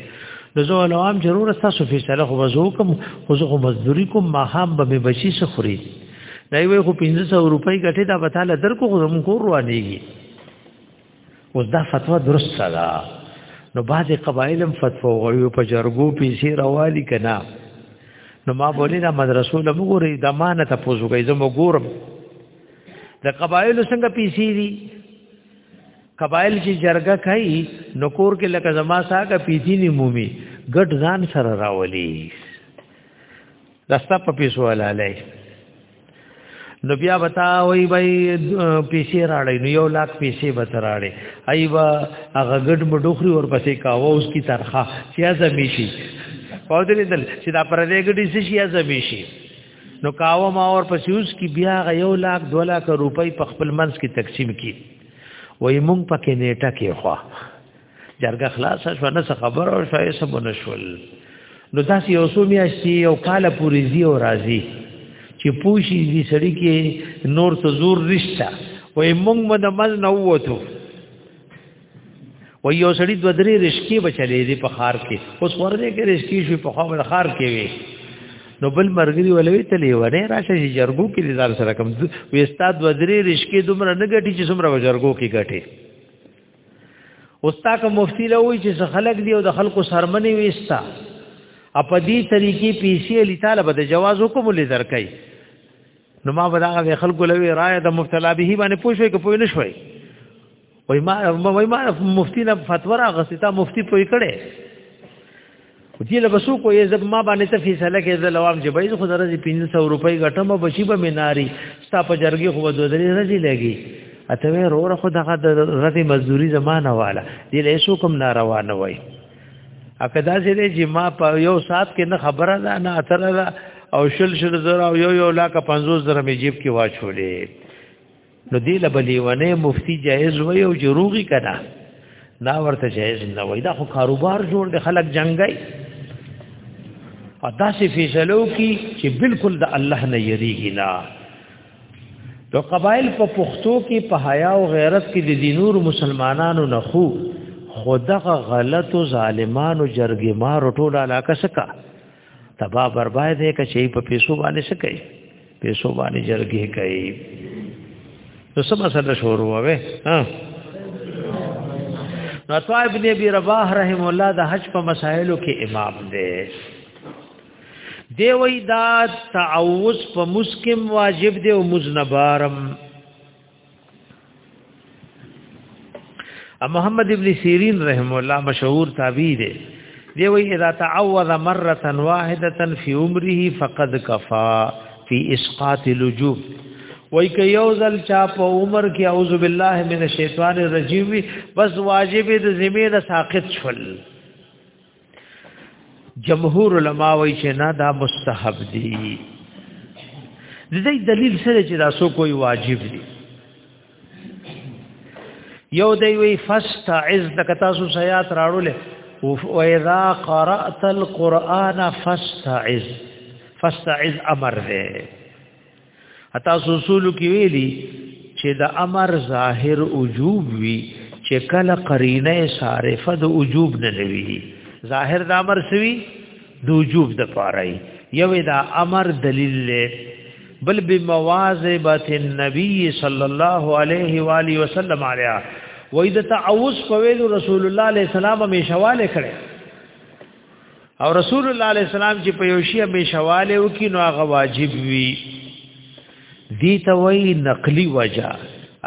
نو زه ولوام ضرور تاسو فیصله خو وزو کوم خو زه مزدوری کوم ما هم به بچی سخري دا وی خو 1500 روپۍ ګټه دا وتاله درکو خو زمو کور روانېږي اوس دا فتوا درست ده نو بعضې قبایلم فتوا غوي په جرګو پیسې راوالي که نه نو ما بولی دا مدرسو له وګورئ د ما نه تپوس وکړئ زه مو ګورم د قبایلو څنګه پیسې دي قبایل چې جرګه کوي نو کور کې لکه زما ساګه پیتی نی مومي ګډ ځان سره راولي دستا په پیسو لاله نو بیا وتا وای وای پیسې راړی نو یو لاک پیسې به تراړی ایوا هغه ګډ مډوخري ور پسې کاوه اوس کی ترخه چیا زمیشي پاو دې دل چې دا پر دې ګډي سې چیا زمیشي نو کاوه ما ور پسې اوس کی بیا یو لاک 2 لاک روپۍ په خپل منځ کې تقسیم کی وای مونږ پکې نیټه کې خو جرګه خلاص شو نه خبر او شای سب نشول نو داسې یو څو میاشتې یو کال پورې زی او راضی چې پوشي دي سړی کې نور ته زور رښتا وې مونږ مد مز نه ووتو و یو سړی دو درې رشکی بچلې دي په خار کې اوس ورته کې رشکی شو په خامل خار کې وي نو بل مرګري ولوي تلې ونه راشه چې جرګو کې لزار سره کوم وې استاد و درې رشکی دومره نه غټي چې څومره جرګو کې غټي اوستا کوم مفتی له وی چې خلک دی او د خلکو سرمنې وېستا اپ دې طریقې پیسې لټاله به د جواز حکم لزر کوي نو ما به دا خلکو لوي رائے د مبتلا به باندې پوښوي که پوه نه شوي وای ما وای ما مفتی نه فتوا راغستا مفتی پوي کړي دې له بسو کو یې زب ما باندې ته فیصله کې زه لوام چې بای خو درځي 1500 روپۍ غټم بچي به میناري ستا په جرګي خو دوه درې ورځې لګي اته وې روره خو دغه د رضی مزدوري زمانہ والا دې له شو کوم ناروا نه وای اکدا دې چې ما په یو سات کې نه خبره ده نه اتره ده او شل شل زره او یو یو لاکه 50 زره می جیب کې واچولې نو دی له بلیونه مفتی جایز وای او جروغي کړه دا ورته جایز نه وای دا خو کاروبار جوړ دی خلک جنگای او داسې فیصلو کی چې بالکل د الله نه یریږي نه نو قبایل په پښتو کې په حیا او غیرت کې د دینور مسلمانانو نه خو خدغه غلط او ظالمانو جرګې مار ټوله علاقه سکا تبا برباد دی که چې په پیسو باندې څه کوي پیسو باندې جرګې کوي نو سم سره شروع وې ها نو طه ابن ابي رباح رحم الله د حج په مسائلو کې امام دی دی وی دا تعوذ په مسکم واجب دی او مزنبارم محمد ابن سیرین رحم الله مشهور تابعی دی دی وی اذا تعوذ مره واحده فی عمره فقد کفا فی اسقاط الوجوب وای که یو ځل چا په عمر کې اعوذ بالله من الشیطان الرجیم بس واجب د ذمه نه ساقط شول جمهور علما وایي چې نه دا مستحب دي د دې دلیل سره چې دا سو کوئی واجب دي یو دی وی فاستعذ د کتا سو سیات راړولې او اذا قرات القران فاستعذ فاستعذ امر دی اتا اصول کې ویلي چې د امر ظاهر وجوب وی چې کله قرینه صارفه د وجوب نه لوي ظاهر د امر سوي د وجوب د پاره یو دا امر دلیل له بل بمواظبت النبي صلی الله علیه و آله وسلم علیه وې د تعوذ په ویلو رسول الله علیه السلام همیشواله کړي او رسول الله علیه السلام چې په یو شی به شواله او کې نو هغه واجب وی دی ته وی نقلی وجه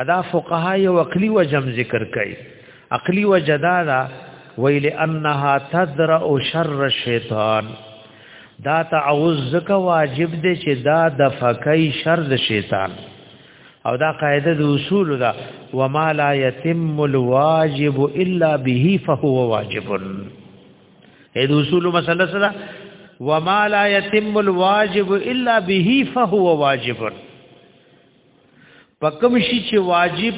ادا فقها یو عقلی وجم ذکر کړي عقلی وجه دا دا ویل انها تدرع شر شیطان دا تعوذ زکه واجب دی چې دا د فقای شر د شیطان او دا قاعده د اصول دا وما لا يتم الواجب الا به فهو واجبن اې د اصول مسله سره وما لا يتم الواجب الا به فهو واجب پکم شي چې واجب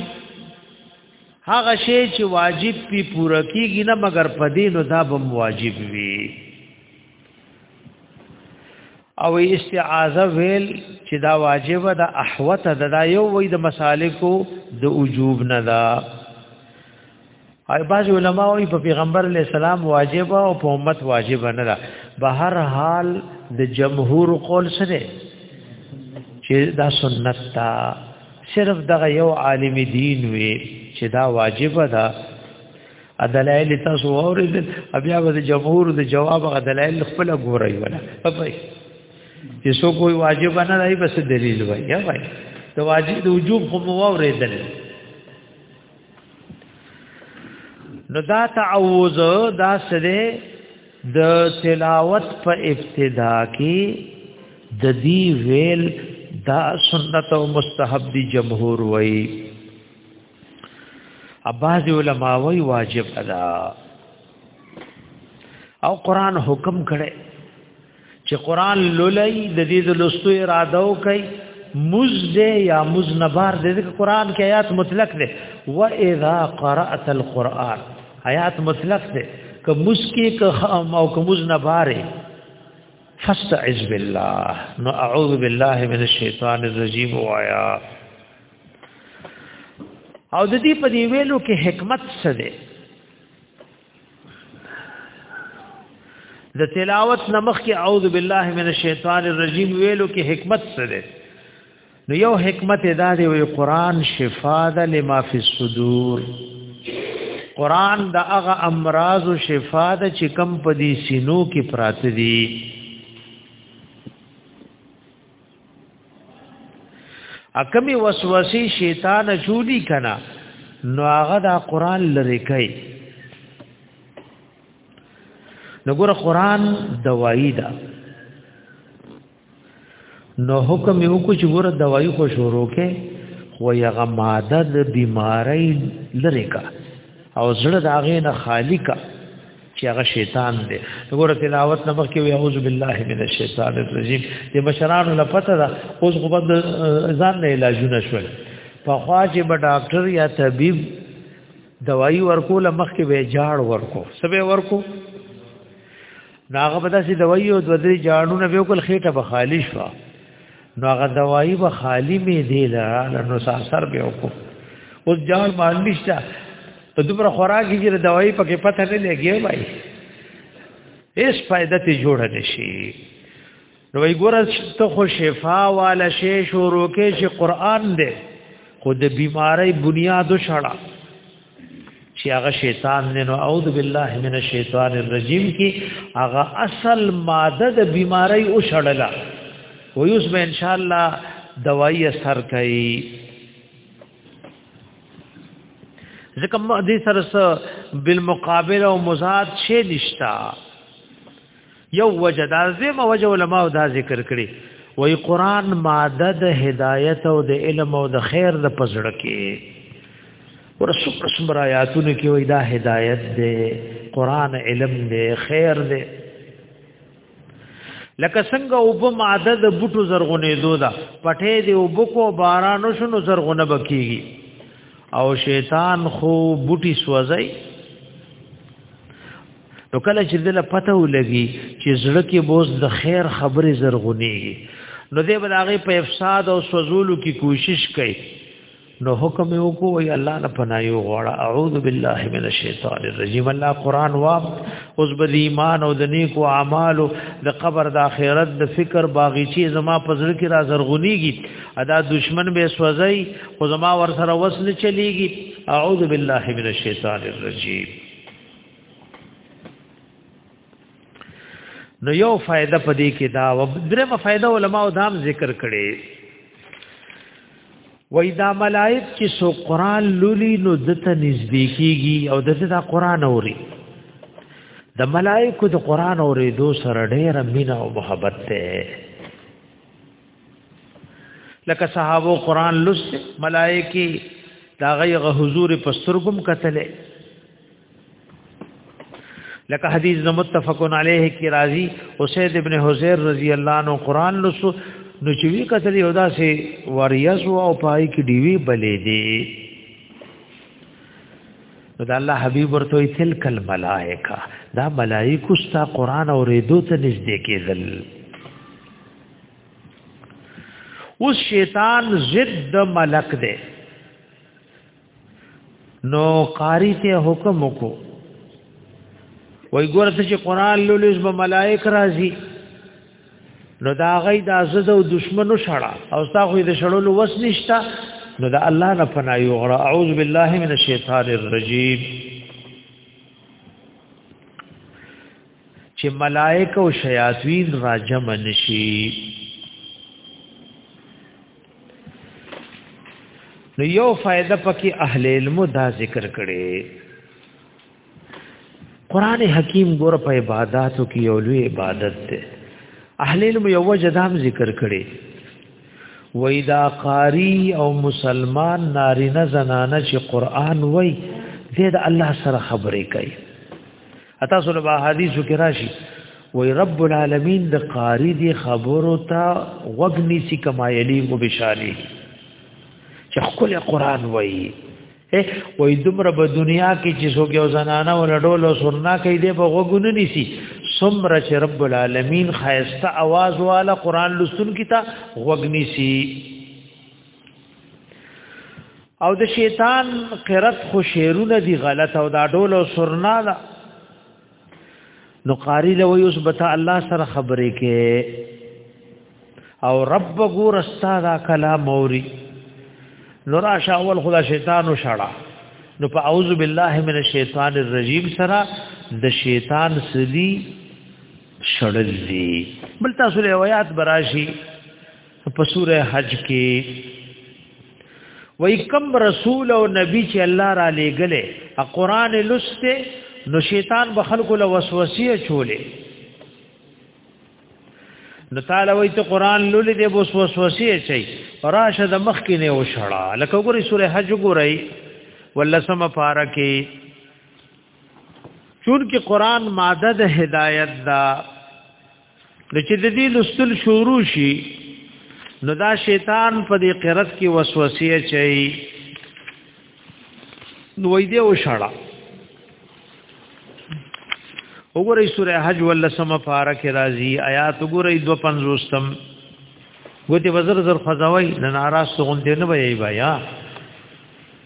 هغه شی چې واجب پی پوره کیږي نه مگر پدې نو دا بم واجب وي او استعاذه ویل چې دا واجب ده احوت ده دا یو وې د مسالکو د وجوب نه ده او بعض علما وی په پیغمبر علی السلام واجب او په امت واجب نه ده به هر حال د جمهور قول سره چې دا سنت ده صرف دغه یو عالم دین وی چې دا واجب ده دلایل تاسو اوریدل بیا به د جمهور د جواب غ دلایل خپل ګورای ولا پپای چې سو کوئی واجب نه راي بس دلیل وای یا وای د واجب د وجوب خو مو اوریدل نو دا تعوذ دا سره د تلاوت په ابتدا کې د دې ویل دا سنت او مستحب دي جمهور وای اباز علماء وی واجب ادا او قران حکم کړي چې قران لولای د دې د لوستو اراده وکي مز یا مز نبار دې قران کې آیات مطلق ده و اذا قرات القران آیات مطلق ده که مز کې که او که مز نباره فاستعذ بالله نو اعوذ بالله من الشیطان الرجیم وایا او د دې په دی ویلو کې حکمت څه دی د تلاوت نمخ کې اعوذ بالله من الشیطان الرجیم ویلو کې حکمت څه دی نو یو حکمت ادا دی وی قران شفاء ده لما فی الصدور قران د هغه امراض او شفاء ده چې کم په دې سینو کې پراته دي اکمی وسوسه شیطان چولی کنا نو هغه دا قران لری کوي نو ګور قران دوايي دا نو حکم یو کو چې ګور دوايي خو شروع کې خو یغه ماده د بیماری لری کا او زړه داغه نه خالی کا چې هغه شیطان دی وګوره تلاوت نه مخکې وي اعوذ بالله من الشیطان الرجیم د بشرانو نه پته ده اوس خو بد ځان نه علاجونه شول په خوا چې به ډاکټر یا طبيب دوايي ورکول مخکې به جاړ ورکو سبه ورکو ناغه به داسې دوايي او د درې جاړونه به وکړ خېټه به خالص وا نو هغه دوايي به خالی می دی لاله نو سر به وکړو اوس جواب مان نشته ته دومره خوراک یې د دوايي پکې پته نه لګي وای هیڅ فائدہ ته جوړ نشي نو وی ګور ته خو شفا والا شی شروع کې چې قران دی خو د بیماری بنیاد شړه چې هغه شیطان نه نو اعوذ بالله من الشیطان الرجیم کې هغه اصل ماده د بیماری او شړلا و یوس به ان شاء الله دوايي اثر کوي ځکه دې سره بالمقابل او مزاد شي نشتا یو وجه دا زم وجه علماء دا ذکر کړي وای قران ماده د هدایت او د علم او د خیر د پزړه کې ورسو پرسمر آیاتونه کې وای دا هدایت دی قران علم دی خیر دی لکه څنګه وب ماده د بوټو زرغونې دودا پټې دی وب کو بارانو شنو زرغونه بکیږي او شیطان خو بوټي سوځي نو کله چې دله پته ولګي چې زړه کې بوز د خیر خبرې زرغونیږي نو دې بل هغه په افساد او سوزولو کې کوشش کوي نو حکم یو کو وی الله نه پنایو غواړه اعوذ بالله من الشیطان الرجیم الله قران وا اوس بل ایمان او د نیکو اعمال د قبر د اخرت د فکر باغیچی زما پزړ کې را زرغونیږي ادا دشمن به سوځي خو زما ور سره وصل چلیږي اعوذ بالله من الشیطان الرجیم نو یو فائدہ پدې کې دا و درمه فائدہ علما او دام ذکر کړي وای دا ملائک چې سو قران لولي نو دته نږدې کیږي او دته دا قران اوري د ملائکو د قران اوري دو سره ډېر مینا او محبت ده لکه صحابه قران لوس ملائکه دا غیغه حضور پسترګم کتلې لکه حدیث نو متفقن علیه کی راضی اسید ابن حزیر رضی الله عنه قران لسو نو چې وی کتل یو داسې وریاس او پای کې دیوی بلې دی نو دا الله حبیب ورته تلک الملائکه دا ملائکه ستا قران او ریدو ته نږدې کېدل اوس شیطان ضد ملک دی نو قاری ته حکم وکړو وای ګوره ته چې قران لولې به ملائک راځي نو دا غي د عزت او دشمنو شړا او تا خو دې شړلو وس نشتا نو دا الله نه پناه یو غره اعوذ بالله من الشیطان الرجیم چې ملائک او شیاطین راجم نشي نو یو فائدہ پکې اهل علم دا ذکر کړي قران حکیم ګور په عبادتو کې یو لوی عبادت ده اهل علم یو وجدام ذکر کړي وای دا قاری او مسلمان نارینه زنانه چې قران وای دې د الله سره خبرې کوي اتا سره با حدیث کې راشي وای رب العالمین د قاری دی خبرو ته وغنی سی کمایلی مو بشاری چې خپل قران وای وای دمر په دنیا کې چې څوک یو زنانه ول ډول او سرنا کوي دی په وغونه نیسی سمره چې رب العالمین خایسته आवाज والا قران لسن کیتا وغنی سی او د شیطان قرت خو شعرونه دي غلط او دا ډول او سرنا ده نو قاری له ویوس بتا الله سره خبرې کې او رب ګور استاد کلام موري نو را شاول خدا شیطان وشړا نو په اعوذ بالله من الشیطان الرجیم سره د شیطان سلی شړل دي بل تاسو له آیات براشي په سوره حج کې وای کم رسول او نبی چې الله را لېګلې ا قران لسته نو شیطان به خلکو له وسوسې چولې نو تعالی وای ته قران لولې دې بوس وسوسې چي راشه د مخ کې نه وشړه لکه ګوري سوره حج ګورای ولسم پارکه چون کې قران ماده د هدایت دا نو چې د دې لستل شروع شي نو دا شیطان په دې قرت کې وسوسه چي نو وې دې وشړه وګورئ سوره حج ولسمه فارق راځي آیات وګورئ 250 ګوتې وزر زر خزوي نن آراس غوندې نه وي بیا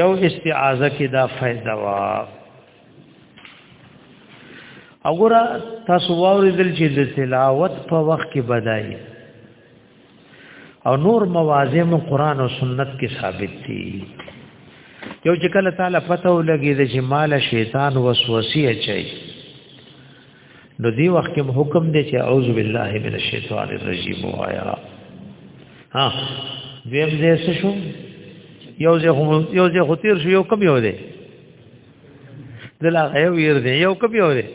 یو استعاذہ کې دا فائدہ وا وګوره تاسو واوریدل چې د تلاوت په وخت کې بدایي او نور مواضع مو قران او سنت کې ثابت دي یو چې کله تعالی پته ولګي د جمال شیطان وسوسه اچي نو دی وخت کې حکم دی چې اعوذ بالله من الشیطان الرجیم وایا ها دیم دې څه شو یو ځه هم یو ځه خطیر شو یو کم یو دی دلا یو ویر دی یو کم یو دی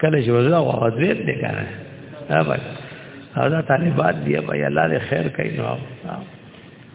کله چې وزلا او حضرت دې کنه ها بھائی دا طالبات دی بھائی الله دې خیر کوي نو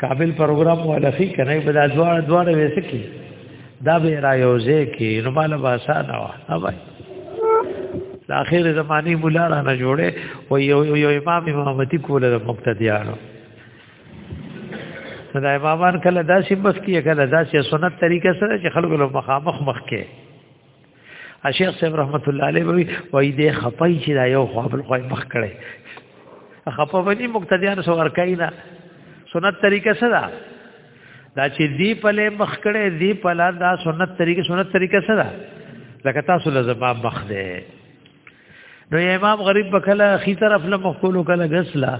کابل پروګرام ولا فی کنه به دا دواړه دواړه وسکی دا به را یوځه کې نو مال باسا نه وا اوبای د اخر زمانی مولا را نه جوړه و یو یو امام امامتی کوله د مقتدیانو دا امامان کله داسې بس کې کله داسې سنت طریقه سره چې خلکو له مخامخ مخ کې شیخ صاحب رحمت الله علیه وی وای دې خپای چې دا یو خو خپل خوای مخ کړي خپه ونی مقتدیان سو ورکاینا سنت طریقه څه ده دا چې دی په لې مخ کړي دی په لا دا سنت طریقه سنت طریقه څه ده لکه تاسو لزما مخ ده نو امام غریب بکله خي طرف له مخکولو کله غسلا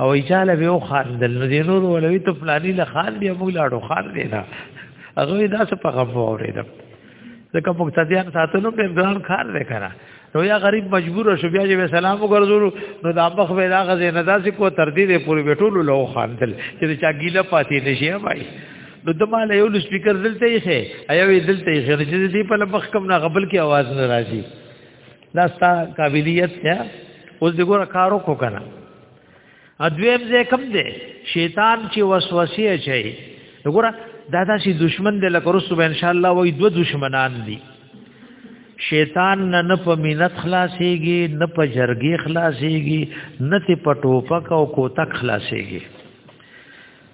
او ایچاله به او خان دل نو دینور ولوي ته پلاني له خان دی موږ لاړو خان دی نه هغه دا څه په غو اوریدم ځکه مقتدیان ساتلو په ګران کار دی کرا نو یا غریب مجبور شو بیا چې سلام وګرځول نو دا مخ به دا غزه نه داسې کو تر دې پورې بټولو لو خان دل چې چا ګیله پاتې نشي وای نو د مال یو سپیکر دلته یې شه ایو دلته یې شه چې دې په لبخ کم نه غبل کې आवाज نه راځي دا ستا قابلیت یا اوس دګور کارو کو کنه ادویم زه کم دی شیطان چې وسوسه چي وګوره دا داسې دشمن دی لکه رسو به ان شاء الله وای دو دشمنان دي شیطان نه نه په مینت خلاصيږي نه په جرګي خلاصيږي نه ته په ټوپک او کوتک خلاصيږي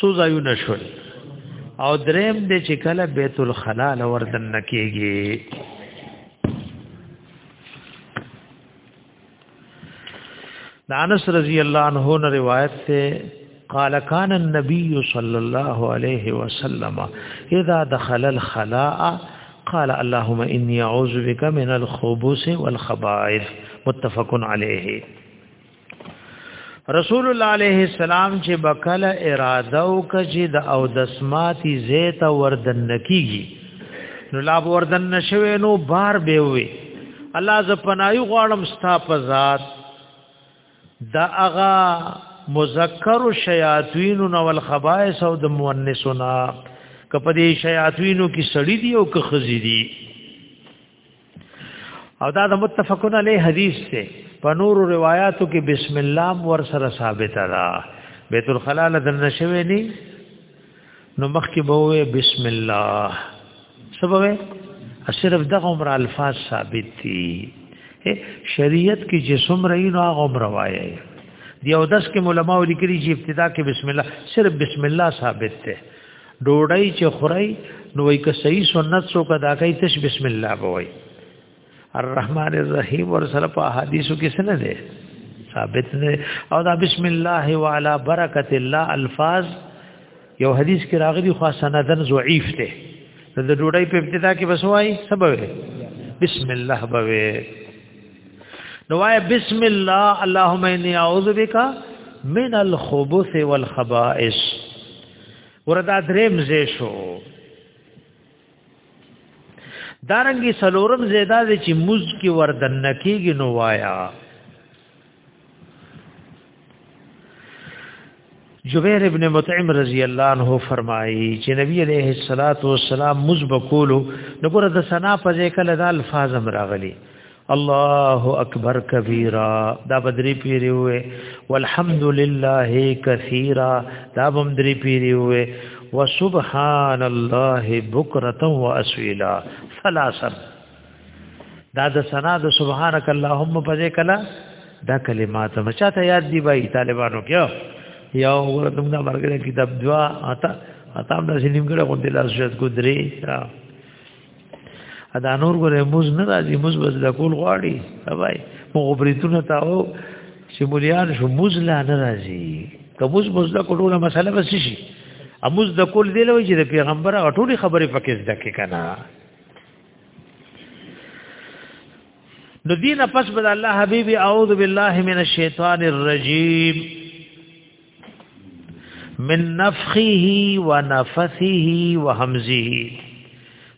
سو زایو نشول او دریم دې چې کله بیت الخلا لور دن نکېږي دانس رضی الله عنه نے روایت سے قال كان النبي صلى الله عليه وسلم اذا دخل الخلاء قال اللهم اني اعوذ بك من الخبث والخبائث متفق عليه رسول الله عليه السلام چې بکل اراده او کجې د او دسماتي زيت وردن کیږي نو لا وردن نشوي نو بار به وي الله ز پناي غواړم ستا په ذات دا اغا مذکر شیاطین نو الخبائس او د مؤنثنا کپدې شیاطینو کې سړی دی او که خزی دی او دا د متفقن علی حدیث ته په نور روایتو کې بسم الله ور سره ثابت را بیت الخلا له دنه شوی ني نو مخ کې بووي بسم الله سبوي صرف دغه عمر الفاظ ثابت دي شریعت کې جسم رہی نو هغه عمر وایي دی او داس کې علماء لیکلي چې ابتدا کې بسم الله صرف بسم الله ثابت ده ډوډۍ چې خوري نو وای که صحیح سنت سو کدا کوي تش بسم الله بوي الرحمن الرحیم ور سره په حدیثو کې څه نه ده ثابت نه او دا بسم الله وعلى برکت الله الفاظ یو حدیث کې راغلی خو سندن ضعیف ده د ډوډۍ په ابتدا کې بس وای سبب بسم الله بوي نو وای بسم الله اللهم انی اعوذ بک من الخبث والخبائث وردا دریم زې شو دارنګي سلورم زیدا دې چې مز کې وردن نکیږي نو وایا جبیر ابن مطعم رضی الله عنه فرمایي چې نبی عليه الصلاة والسلام مزبکولو نګور د سنا په ځای کله د الفاظ راغلي الله اکبر کبیرا دا بدری پیری ہوئے والحمد لله کثیرا دا بم دری پیری ہوئے وسبحان الله بکرتا واسویلا ثلاثا دا د سنا د سبحانك اللهم په دې کلا دا کلمات مچا ته یاد دی بای طالبانو کیو یا ورته موږ مرګره کتاب دوا اتا اتا موږ سینیم کړه کوم دلاسه کو درې ادا نور ګره موز نه راځي موز بس د کول غواړي بای مو بریتونه تاو چې مليان شو موز لا نه راځي که موز موز د کوله مسله بس شي اموز د کول دی لوي چې د پیغمبر ټولې خبرې پکې زده کې کنه نو دین پس بد الله حبیب اعوذ بالله من الشیطان الرجیم من نفخه ونفثه وهمزه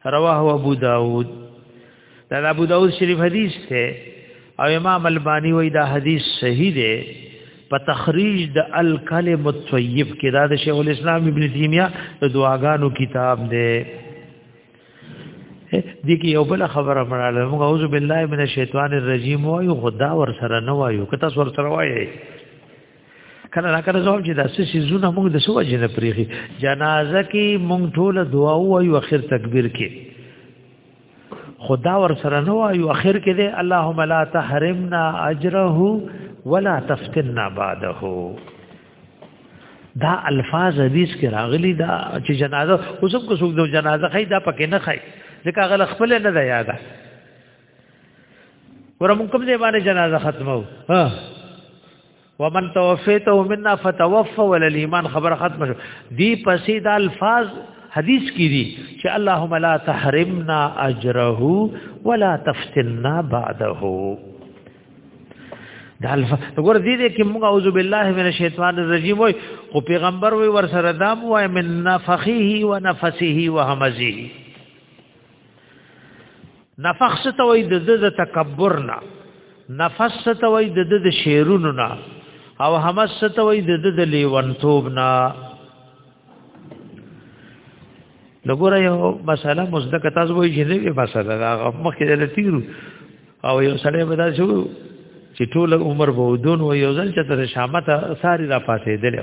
رواه ابو داود دا ابو داود شریف حدیث ته او امام البانی وای دا حدیث صحیح دی په تخریج د الکلم الطیب کې دا د شیخ الاسلام ابن تیمیه د دعاګانو کتاب دی دي کې یو بل خبره مړاله موږ اعوذ بالله من الشیطان الرجیم وایو خدا ور سره نه وایو کته ور سره وایي کله را کله زوم چې دا څه شي زونه موږ د سو جن پریخي جنازه کې موږ ټول دعا وایو اخر تکبیر کې خدا ور سره نو وایو اخر کې دې اللهم لا تحرمنا اجره ولا تفتنا بعده دا الفاظ حدیث کې راغلي دا چې جنازه اوسم کو څوک د جنازه خای دا پکې نه خای ځکه غل خپل نه دا یاده ورم کوم ځای باندې جنازه ختمو ها ومن توفیته منا فتوفى وللایمان خبر ختم شو دی پسې د الفاظ حدیث کې دي چې اللهم لا تحرمنا اجره ولا تفتنا بعده دا الف وګور دې دې کې موږ اعوذ بالله من الشیطان الرجیم وای خو پیغمبر وای ور سره دام وای من نفخه و نفسه و همزه نفخ څه ته وای د د تکبر نه نفس څه ته وای د د شعرونو نه او همس څه ته وای د د لیونتوب نه لګوره یو مسله مزدک تاسو وایي چې نوې مسله دا مخکې د تیرو او یو سړی به دا شو چې ټول عمر به ودون و یو ځل چې تر شامت ساری را پاتې دلې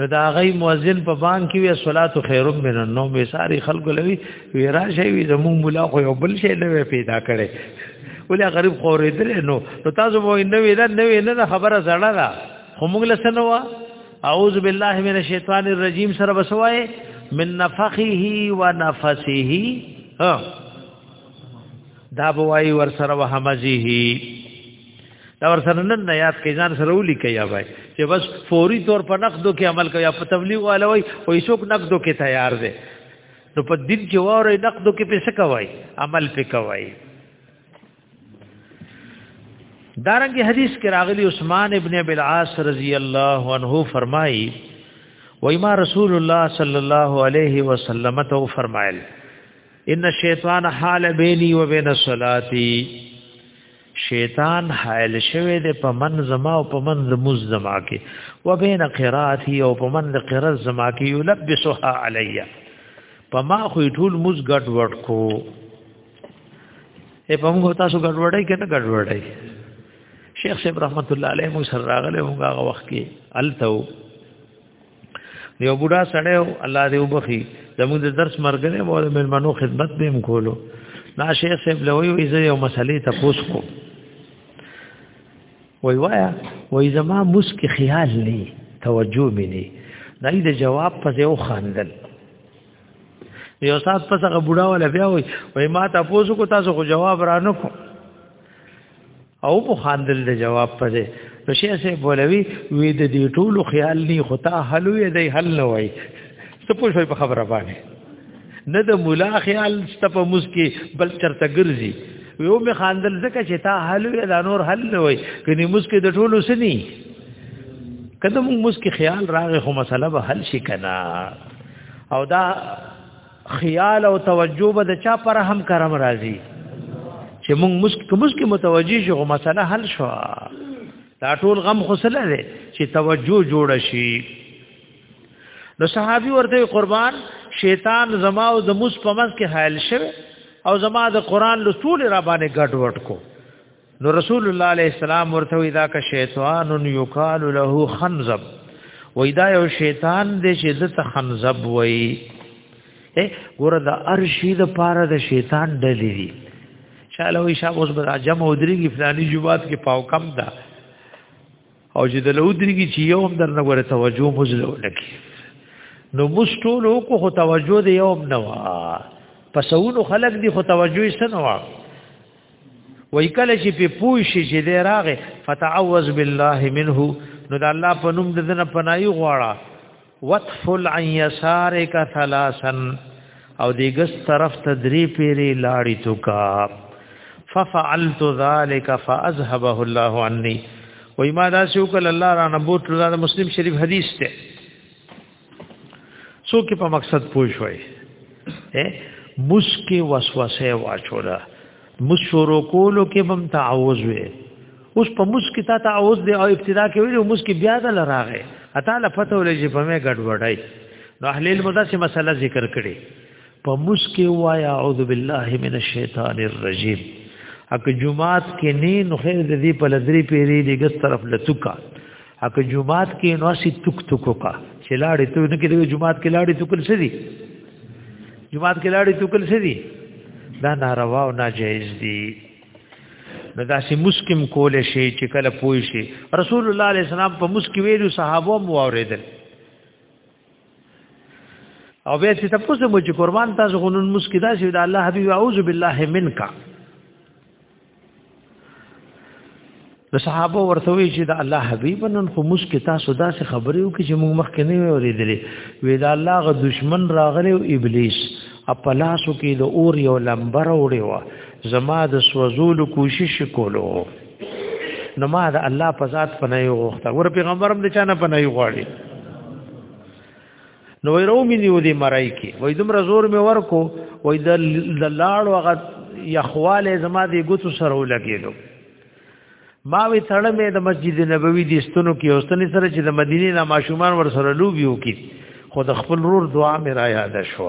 نو دا غي مؤذن په بان کې وی صلات خیر من النوم به ساری خلق لوي وی راشه وی زمو مولا خو یو بل شی نه پیدا کړي ولې غریب خورې دل نو نو تاسو مو نه وی دا نه وی نه خبره زړه را خو موږ لسنه وا اعوذ بالله من الشیطان الرجیم سره بسوای من نفخه و نفسه ها دا بوای ور سره و همزه دا ور سره نن نه یاد کې ځان سره ولي کوي یا بھائی چې بس فوري تور په نقدو کې عمل کوي یا په تبلیغ والا وي او هیڅوک نقدو کې تیار دي نو په دین کې واره نقدو کې پیسې کوي عمل پې کوي دارنګ حدیث کې راغلی عثمان ابن ابي العاص رضی الله عنه فرمایي وای ما رسول الله صلی الله علیه وسلم ته فرمایل ان الشیطان حال بیني وبین صلاتي شیطان حائل شوه د په من زما او په من د مز زما کې و بین قراتی او په من د قرز زما کې یلبسها علی په ما خو ټول مز ګډ وډ کو اے په موږ تاسو ګډ وډای کنه ګډ وډای شیخ صاحب رحمت الله علیه موږ سره راغله موږ هغه وخت کې التو یو بوډا سړی الله دې وبخي زموږ د درس مرګره مور مېلمنو خدمت به هم کولو دا شیخ صاحب له وی وی زه یو مسلې ته پوس کو وی وایا وی زما مسک خیال نه توجه مې نه دای د جواب په ځای وخاندل یو سات پس هغه بوډا ولا بیا وی وی ما تاسو کو تاسو خو جواب را نه کو او په خاندل د جواب پځه نو شیخ سه بولوي وې د دې ټولو خیال نه خطا حل وې د حل نه وای څه پوښوي په خبره باندې نه د مولا خیال ستپ مسکی بل چرته ګرځي یو می خاندل زکه چې تا حل وې دا نور حل نه وای کني مسکی د ټولو سني کله موږ مسکی خیال راغې خو مسله به حل شي کنه او دا خیال او توجه به د چا پر هم کرم راځي چې موږ مسک مسک متوجي شو مسله حل شو دا ټول غم خسله دی چې توجه جوړ شي نو صحابي ورته قربان شیطان زما او د مس په مس کې حائل شوه او زما د قران لسول را باندې ګډ وډ کو نو رسول الله علیه السلام ورته وی دا که شیطان یقال له خنزب وی دا یو شیطان دی چې د خنزب وی ګوره د ارشی د پاره د شیطان ډلې دي شاله وی شاب اوس به جمع ودرېږي فلانی جوبات کې پاو کم ده او چې د لودرېږي چې یو هم درنه ګوره توجه مزلو لګي نو مستولو کو خو توجه دی یو هم نه وا پسونو خلق دی خو توجه یې سنوا وای کله چې په پوه شي چې دی راغې فتعوذ بالله منه نو د الله په نوم د دنه پناي غواړه وتفل عن يسارك ثلاثا او دی ګس طرف ته درې پیری لاړی تو کا ففعلت ذلك فاذهبه الله عني وای ما دا شو کله الله را نبوت الله مسلم شریف حدیث ته څوک په مقصد پوه شوي مسکه وسوسه واچولا مسورو کولو کې بم تعوذ وي اوس په مسکه تا تعوذ دی او ابتدا کې ویلو مسکه بیا د لراغه اته لفته ولې چې په مې ګډوډای نو اهل المدرسه مسله ذکر کړي په مسکه وایا اعوذ بالله من الشیطان الرجیم اک جمعات کې نه نو خیر د دې په لذري پیری لګس طرف لتوکا اک جمعات کې نو اسی توک توکو کا چې لاړې ته نه کې د جمعات کې لاړې توکل سدي جمعات کې لاړې توکل سدي دا ناروا او ناجیز دي نو دا سي مسکم کول شي چې کله پوي شي رسول الله عليه السلام په مسکی ویلو صحابه مو اوریدل او بیا چې تاسو مو چې قربان تاسو غنون مسکدا شي دا الله حبيب اعوذ بالله منکا د صحابه ورته وی چې دا الله حبيب نن خو مسکی تاسو دا څه خبرې وکړي چې موږ مخکې نه اورېدلې وی دا الله غ دشمن راغلی او ابلیس خپلاسو کې د اور یو لمبر وړي وا زما د سوزول کوشش کولو نو ما دا الله په ذات پنای غوښته ور پیغمبرم د چانه پنای غواړي نو وای رو مې نیو دې مرای کې وای دومره زور مې ورکو وای د لاړو هغه یخواله زما دې ګوتو سره ولګېدو ما وی تړه مې د مسجد نبوي د استونو کې اوستنې سره چې د مدینې نه ماشومان ور سره لوبي وکي خو د خپل رور دعا مې را یاد شو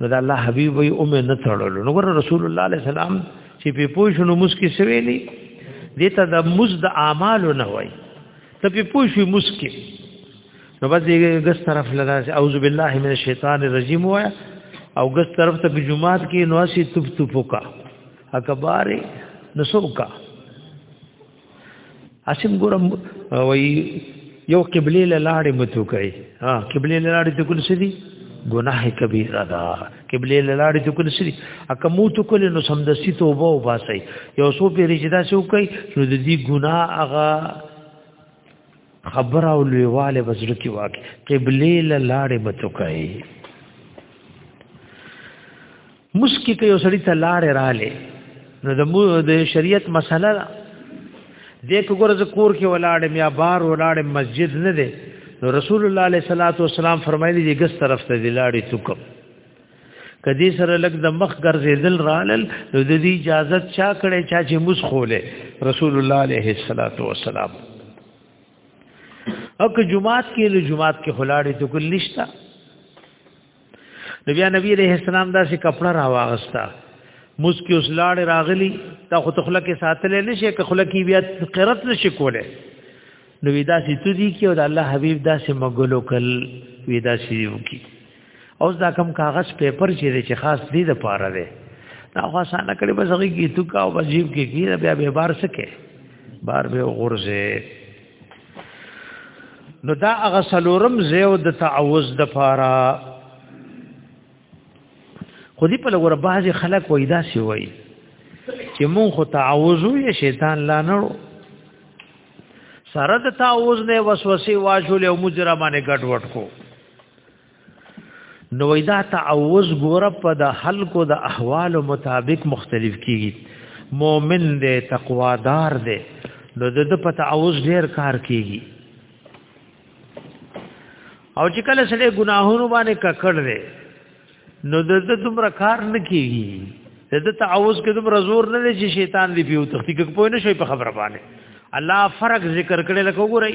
نو دا الله حبيب وي او مې نه تړلو نو رسول الله عليه السلام چې په پوه شنو مسکی سویلی دې ته د مز د اعمالو نه وای ته په پوه شو مسکی نو بس دې ګس طرف لدا اعوذ بالله من الشیطان الرجیم وای او ګس طرف ته په جمعات کې نو اسی تپ تپوکا اکبارې نسوکا اسیم ګورم وای یو قبله لاړې متو کوي ها قبله لاړې ته کول سدي ګناه کبیره ده قبله لاړې ته کول سدي اکه مو ته کول نو سم د سی توبه او باسي یو سو پیری چې دا سو کوي نو د دې ګناه هغه خبر او لویواله بزړه کې واقع قبله لاړې متو کوي مسکی کې یو سړی ته لارې رااله نو د د شریعت مسله ده د کوګر ز کور کې ولاړې میا بار ولاړې مسجد نه ده نو رسول الله علیه صلوات و سلام فرمایلی دی ګس طرف ته دی لاړې څوکم کدی سره لګ د مخ ګرځېدل رالل نو د دې اجازه چا کړې چا چې مس خوله رسول الله علیه الصلاۃ والسلام اک جمعات کې له جمعات کې خلاړې ته کل نشتا نو بیا نبی عليه السلام دا سي کپڑا راواغستا مسکی اوس لاړ راغلی تا خو تخله کې ساتلې نشي که خله کې بیا قرت نشي کوله نو ودا سي تو دي کې او د الله حبيب دا سي مغلو کل ودا سي یو کی اوس دا کم کاغذ پیپر چې چې خاص دي د پاره دی دا خو سانه کړي بس هغه کې تو کا او عجیب کې کې بیا به بار سکے بار به غرزه نو دا هغه سلورم زیو د تعوذ د پاره خو دې په لور بعض خلک وای دا سی وای چې مون خو تعوذ یې شیطان لا نړو سره د تعوذ نه وسوسه واجول او مجرمانه ګډ وټ کو نو وېدا تعوذ ګور په د خلکو د احوال مطابق مختلف کیږي مؤمن دی تقوا دار دی نو د په تعوذ ډیر کار کیږي او چې کله سړی ګناهونو باندې ککړ دی نو د د دومره کار نه کیږي د د تعوذ کې دومره زور نه دی چې شیطان دی پیو تختی کې پوه نه شي په خبره باندې الله فرق ذکر کړي لکه وګورئ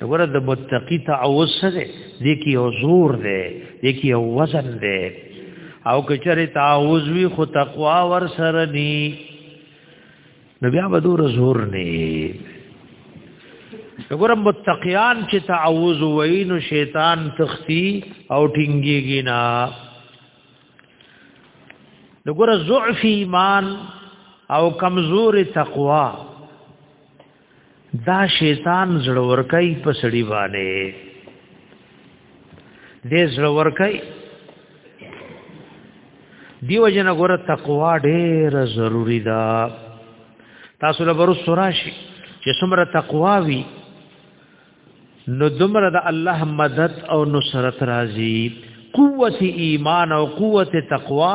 وګوره د متقی تعوذ سره دې کې یو زور دی دې کې یو وزن دی او کچره تعوذ وی خو تقوا ور سره ني نو بیا به دور زور نه وګوره متقیان چې تعوذ وای نو شیطان تختی او ټینګیږي نه وګوره ضعف ایمان او کمزور تقوا دا شیطان زړه ورکای په سړی باندې دې زړه ورکای دیو جن غره تقوا ډېر ضروری ده تاسو له ورو سوراشي چې څومره تقوا وي نو دمر د الله مدد او نصرت راځي قوت ایمان او قوت تقوا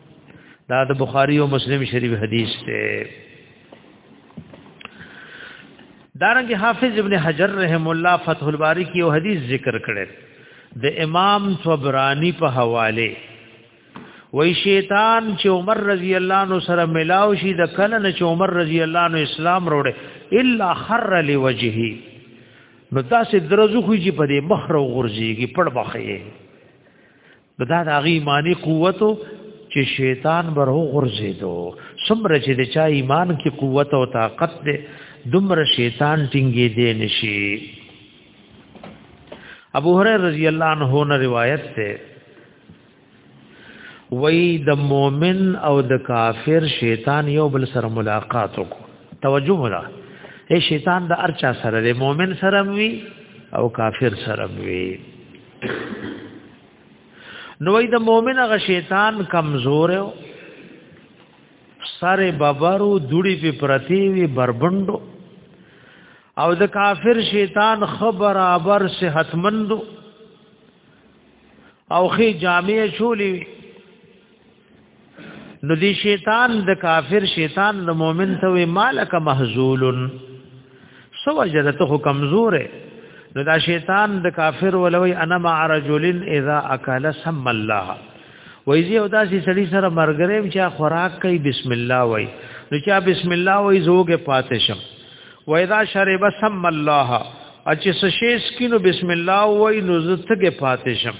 دا د بخاری او مسلم شریف حدیث ته دارنګ حافظ ابن حجر رحم الله فتح الباری کې یو حدیث ذکر کړي د امام طبرانی په حواله وای شیطان چې عمر رضی الله عنه سره ملاو شي د کله نه چې عمر رضی الله عنه اسلام وروړي الا خر لوجهه نو تاسو درځو خو چې په دې مخ رو غورځيږي پړ بخې دا د هغه ایمانی قوت چې شیطان برو غرزیدو څومره چې د چا ایمان کې قوت او طاقت دی دومره شیطان ټینګې دی نشي ابو هريره رضی الله عنه نه روایت ده وای د مؤمن او د کافر شیطان یو بل سره ملاقات وکړو توجه ولا اے شیطان د ارچا سره د مؤمن سره وی او کافر سره وی نو د مؤمن غ شیطان کمزور او سره ببرو دوړي په پرتی وی بربندو او د کافر شیطان خبر ابر صحتمندو او خې جامع چولی نو دی شیطان د کافر شیطان د مؤمن ته وی مالک محذولن سو وجدته خو کمزوره نو دا شیطان د کافر ولوي انا مع رجل اذا اكل سم الله وای زی او داسې سړی سره مرګریم چې خوراک کوي بسم الله وای نو چې بسم الله وای زوګه پاتې شم و اذا شرب سم الله اچ سشیس کینو بسم الله وای نو زتګه پاتې شم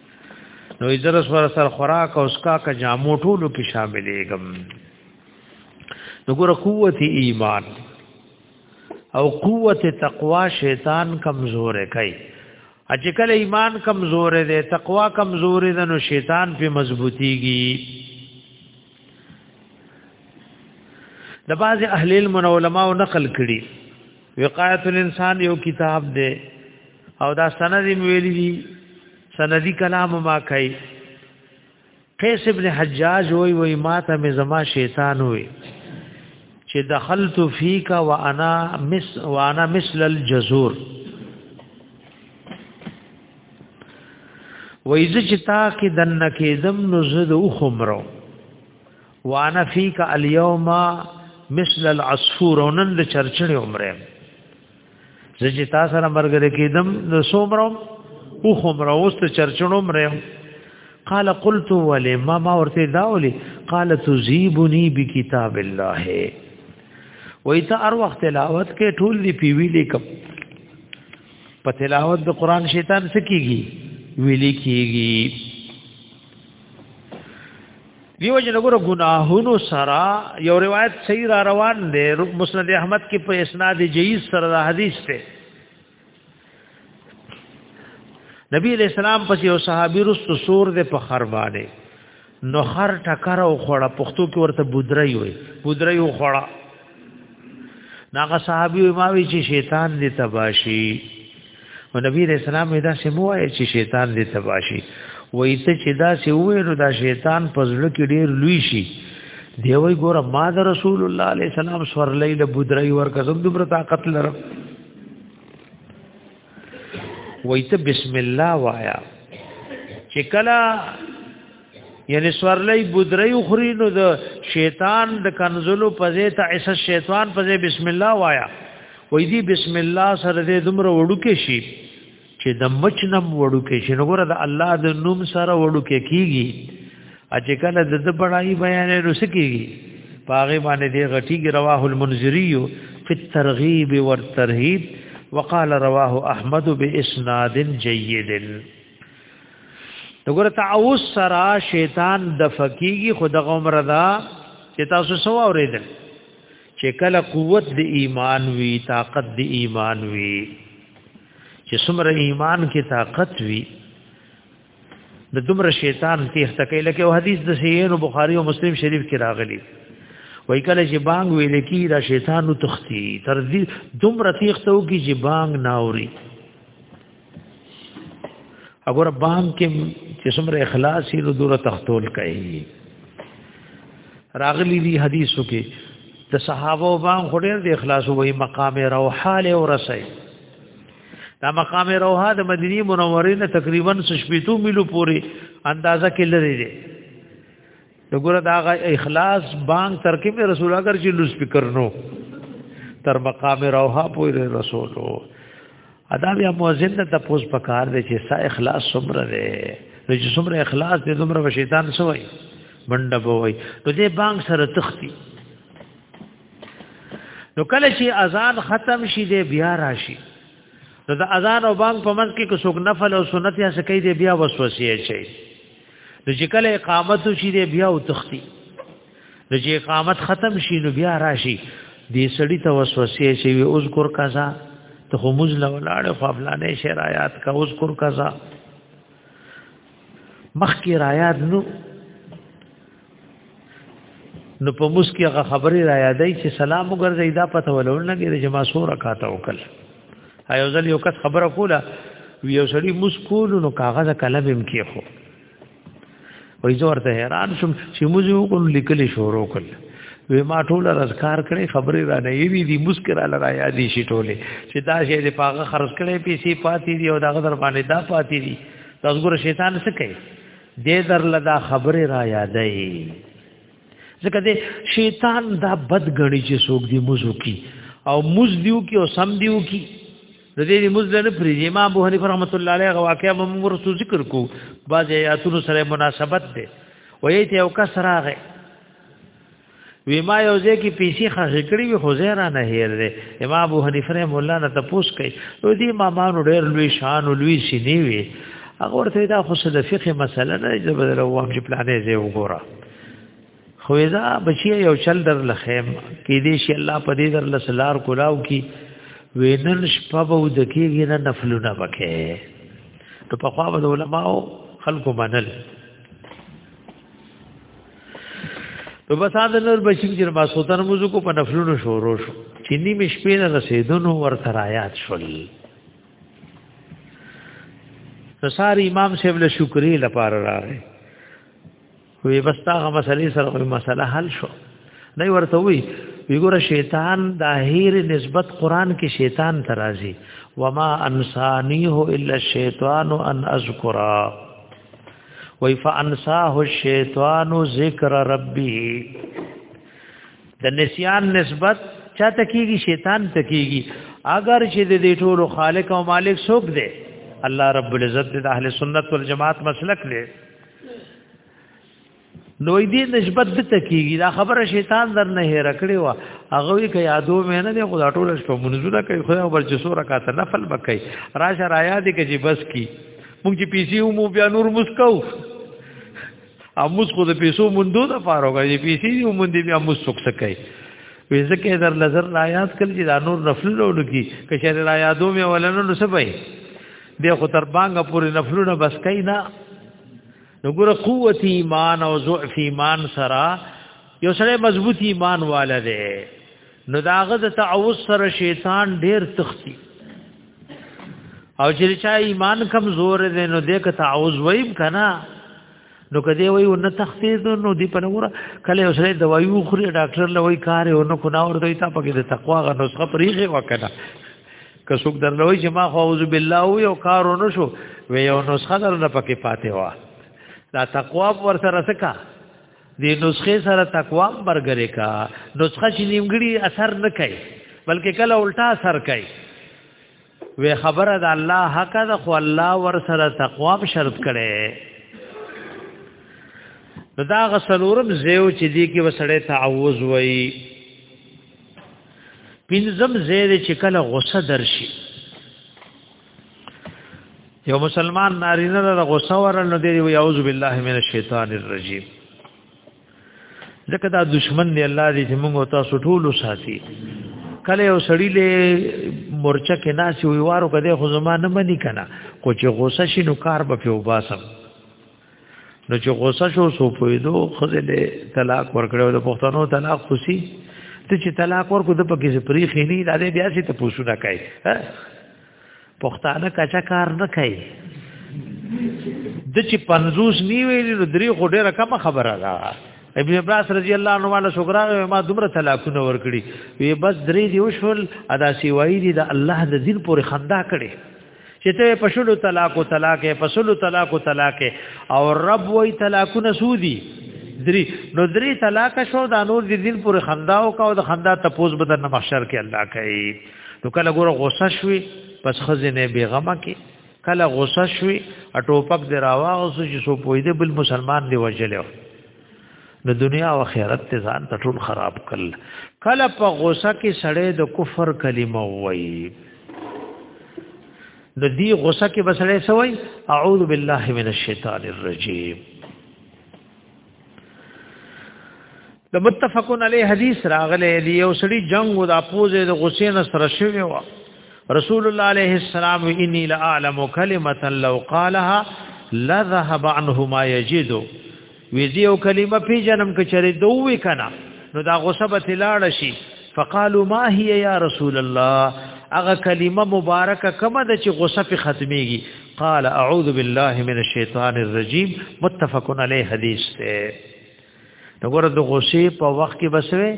نو ایزرس ور سر خوراک او اسکا کا جامو ټولو کې شاملېږم نو ګره قوت ایمان او قوت تقوا شیطان کمزور کوي اچ کله ایمان کمزور دی تقوا کمزور دی نو شیطان په مضبوطیږي د بعض اهل علم علماء نقل کړي وقایت الانسان یو کتاب دی او دا سند ویلی دي سندي کلام ما کوي قیس ابن حجاج وای وای ما ته مې زما شیطان وای چې دخلت فیک وانا مس وانا مثل الجزور وای چې تا کې دن کې دم نو زد او خمرو وانا فیک الیوم مثل العصفور نن د چرچړې عمره زه چې تاسو سره مرګره کېدم نو سومرو او خمره اوس ته چرچنو مره قال قلت ولي ما ما ورته دا ولي قال تزيبني بكتاب الله وای ته هر وخت تلاوت کې ټول دی پی وی لیکم په تلاوت د قران شیطان سکیږي ویلې کیږي دیو جن ګور گناهونو سرا یو روایت صحیح را روان دی مسند احمد کې په اسناد جیز سره دا حدیث ته نبی علیہ السلام پس یو صحابي رست سور دی په خر باندې نو خر ټکر او خړه پختو کې ورته بودري وي بودري او خړه ناغه صحابي ما وی چې شیطان دې تباشي او نبی رسول الله دا سمو وای چې شیطان دې تباشي وای ته چې دا سی وې نو دا شیطان پزړه کې ډیر لوی شي دی وای ګوره ما د رسول الله علیه السلام سورلې د بودرای ور کزم دومره طاقت لرم وای ته بسم الله وایا چې کلا یعنی سورلای بودری اخری نو د شیطان د کنزلو پځې ته ایسه شیطان پځې بسم الله وایا وای دی بسم الله سره دې دومره وړو کې شي چې د مچنم وړو کې شي نو ګره د الله د نوم سره وړو کې کیږي اچې کله د د بڑای بیان رسکیږي پاغه باندې دی غټیږي رواه المنذری فی الترغیب والترهیب وقال رواه احمد باسناد جید وګوره تعوس سرا شیطان د فقیږي خود غمر دا چې تاسو سو اوریدل چې کله قوت د ایمان وی طاقت د ایمان وی چې څومره ایمان کې طاقت وی د دومره شیطان تیخ تکې لکه او حدیث د سیین بخاری او مسلم شریف کې راغلی وای کله چې بانګ ویل کی دا شیطان نو تختی تر دې دومره تیخ ته وږي چې بانګ ناوري اگر بانګ کې چې څومره اخلاص یې دوره تختول کوي راغلی دی حدیثو کې د صحابه بانګ خوري د اخلاص وې مقام روحاله ورسې دا مقام روها د مدینه منوره نه تقریبا 600 میلو پوري اندازه کې لري دي وګوره دا غ اخلاص بانګ ترکیب رسول اگر چې لوس فکر نو تر مقام روها پورې رسولو ادا بیا مؤذن ته تپوس پکار دی چې سا اخلاص څومره دی نو چې څومره اخلاص دی څومره شیطان سوی منډه بوي نو دې بانګ سره تختی نو کله چې اذان ختم شي دی بیا راشي نو د اذان او بانګ په منځ کې کو څوک نفل او سنت یا سکی دی بیا وسوسه شي نو چې کله اقامت شي دی بیا او تختی نو چې اقامت ختم شي نو بیا راشي دې سړی ته وسوسه شي وي اذکر قضا ته خو مز له ولاړ خو افلانې شرایات کا اذکر قضا مخکې رایات نو نو په مسکی هغه خبره را یادای چې سلام وګرځي دا پته ولول نه کېږي چې ما سور کاته وکړ ایو ځل یو کس خبره کوله یو سړی مسکول نو کاغذ قلم هم کې خو وای زه ورته حیران شم چې موږ یو کو لیکل شروع کړ وې ما ټول رزکار کړې خبرې را نه یوي دي مسکر ال را یادې شي ټولې چې دا شی دې پاغه خرج کړې پیسې پاتې دي او دا غدر باندې دا پاتې دي تاسو ګور شیطان څه کوي دې درله دا خبره را یادې ځکه دې شیطان دا بد غړي چې څوک دی مزو کی او مز دیو کی او سم دیو کی د دې مز نه پرې ما ابو حنیفه رحمۃ اللہ علیہ واقعا موږ ورته ذکر کو بعض آیاتونو سره مناسبت ده وایي ته یو کس راغی وی ما یو ځای کې پیسې خرج کړې وي خو زه را نه هیر دی امام ابو حنیفه رحم الله نه تپوس کوي نو دې امامانو ډېر لوی شان او لوی سینې وي هغه ورته دا خو د فقه مسله نه چې بدل وام چې پلانې زه وګوره خو دا بچی یو چل در لخم کې دې شي الله په دې در لسلار کولاو کی وینن شپه به د کېږي نه نفلونه وکې ته په خوا د علماو خلکو منل نو بس دا نور بشیم چې ما سوتن موضوع کو په نفلونو شروع شو چې نیم شپې نه رسیدونو ورته رايات شول نو سار امام صاحب له شکرې لپاره راغی وی بس دا مسلې سره کوم مسله حل شو نه ورته وی ویګوره شیطان د هیر نسبت قران کې شیطان ترازی وما انسانیه الا الشیطان ان اذکرا وی فانساه الشیطان ذکر ربی د نسیان نسبت چاته کیږي شیطان ته کیږي اگر چې د دې ټولو خالق او مالک څوک دی الله رب العزت د اهل سنت والجماعت مسلک دی نو دې نسبت د تکیږي دا خبره شیطان در نه هېر کړی و هغه وی کې یادو مې نه دی خدا ټول شپه منځونه کوي خو بل چې سوره کا ته نفل بکای راشه را یاد کې چې بس کی موږ چې پیسې مو بیا نور مسکو او موږ خو د پیسو مندو د فارو کوي پیسې یو مندې بیا موږ سوک سکای وې ځکه در نظر را یاد کړ چې دا نور نفل لولو کی که شر را یادو مې ولنو نو سبای دی خو تر بانګه پورې نفلونه بس کای نه نو ګره قوت ایمان او ضعف ایمان سره یو سره مضبوط ایمان والا دی نو داغه د تعوذ سره شیطان ډیر تختی او چې چا ایمان کمزور دی نو دغه تعوذ وایب کنا نو کدی وای ونه تختی نو دی په نور کله اوسره دوایو خوري ډاکټر لوي کار او نو کو نور دوی تا پکې د تقوا غ نسخه پرېږي وکړه که څوک درلوي چې ما خو اعوذ بالله او یو کار ونه شو وی یو نسخه درنه پکې پاتې وا دا تقوا ور سره سکا دی نسخه سره تقوا برګره کا نسخه چې نیمګړي اثر نه کوي بلکې کله الټا اثر کوي وی خبره د الله حق ده خو الله ور سره تقوا شرط کړي نو دا غسلورم زیو چې دی کې وسړې تعوذ وای پنځم زیر چې کله غوسه درشي یو مسلمان نارینه د غوسه ورنه دی وی اعوذ بالله من الشیطان الرجیم ځکه دا دشمن دی الله دې چې موږ تاسو ټول ساتي کله یو سړی له مورچه کې ناس وی وارو کده خو زما نه منی کنه کو چې غوسه شي نو کار به پیو باسم نو چې غوسه شو سو پویدو خزه له طلاق ورکړو د پښتنو طلاق خوسي ته چې طلاق ورکو د پکې سي پری خېنی د دې بیا سي ته پوښونه کوي پښتانه کچا کار نه کوي د چې 50 نی ویل نو درې خو ډېره کم خبره ده ابن عباس رضی الله عنه والا شکرا ما دومره طلاقونه ورکړي وی بس درې دی وشول ادا سی وای دی د الله د دین پورې خندا کړي چې ته په شلو طلاق او طلاق په شلو طلاق او طلاق او رب وای طلاقونه سودی دري نو دري طلاق شو دا نور دي دل پر خندا او کا او د خندا تپوس بدن نه محشر کې الله کوي نو کله ګوره غوسه شوي پس خزنه بیغمه کې کله غوسه شوي اټوپک دی راوا او چې سو پوي دي بل مسلمان دی وجلو د دنیا او آخرت ته ځان ته ټول خراب کړل کله په غوسه کې سړی د کفر کلمه وایي د دې غوسه کې بسړی سوی اعوذ بالله من الشیطان الرجیم د متفقون علی حدیث راغله دی یو سړی جنگ او د اپوزې د غصې نه سره شوی و رسول الله علیه السلام انی لا اعلم کلمه لو قالها لذهب عنه ما یجدو ویزی او کلمه پیجنم که چرې دوی کنه نو دا غصه به تلاړ شي فقالو ما هي یا رسول الله اغه کلمه مبارکه کومه د چې غصه په ختميږي قال اعوذ بالله من الشیطان الرجیم متفق علی حدیث ته وګوره د غصه په وخت کې بسوي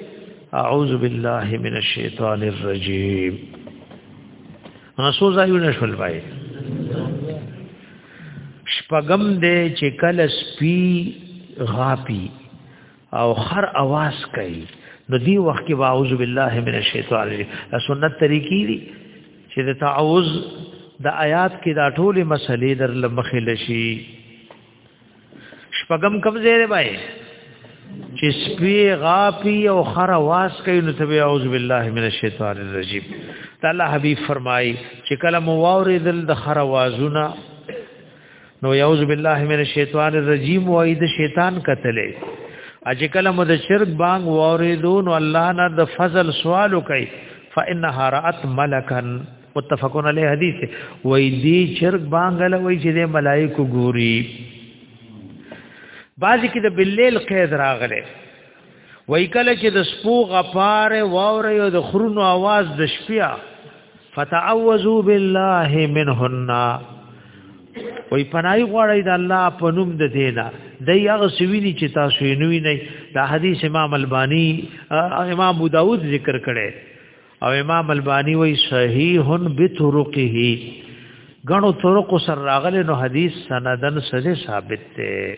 اعوذ بالله من الشیطان الرجیم نو سو ځایونه شول پای شپغم دې چې کله سپي غاپي او هر आवाज کوي نو دی وخت کې واعوذ بالله من الشیطان الرجیم سنت طریقې دي چې د تعوذ د آیات کې دا ټولې مسلې در لمخې لشي شپغم کوم زیره بای چې سپی غاپی او خر واس کوي نو ته اعوذ بالله من الشیطان الرجیم تعالی حبیب فرمای چې کله مو واورې دل د خر وازونه نو اعوذ بالله من الشیطان الرجیم وای د شیطان قتلې اج کله مو د شرک بانګ واورې دو نو الله نه د فضل سوال کوي فانها رات ملکن متفقون علی حدیث وای دی چرګ بانګل وای چې د ملائکو ګوري بعضی کې د باللیل قید راغله وای کله چې د سپو غفار واور یو د خرونو आवाज د شپیا فتعوذوا بالله منهن وای پنای غواړی د الله په نوم د دینا د یغه سوینی چې تاسو یې نوی نه دا حدیث امام البانی امام ابو داود ذکر کړي او امام البانی وی صحیح بترقه غنو طرق سر راغله نو حدیث سندن سره ثابت ده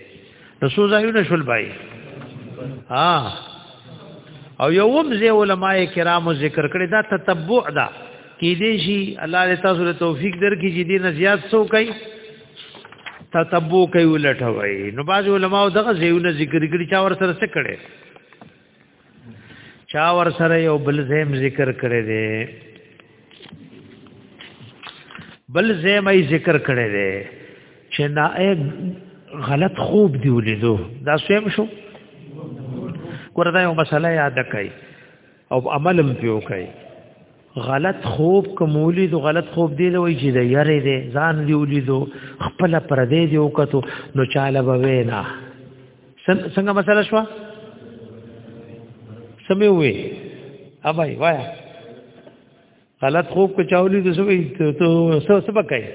رسول زایونه شول بای ها او یوم زی علماء کرامو ذکر کړی دا تتبع ده کې دې شي الله دې تاسو له توفیق درکړي چې دې نه زیات سو کوي تتبو کوي ولټوي نو باز علماء دغه زیونه ذکر کړي چا ور سره څه کړي چا ور سره یو بل زم ذکر کړی دی بل زم یې ذکر کړی دی چې نا غلط خوب دی ولیدو دا سویم شو ګوردا یو مسله یاد کړئ او عملم پیو کړئ غلط خوب کومولې دو غلط خوب دی لوي چې د یارې دی ځان دی ولیدو خپل پر دې دی وکړو نو چاله به وینا څنګه مسله شو سمې وې اوبای وای غلط خوب کو چاولې د سوي ته سو سبا کوي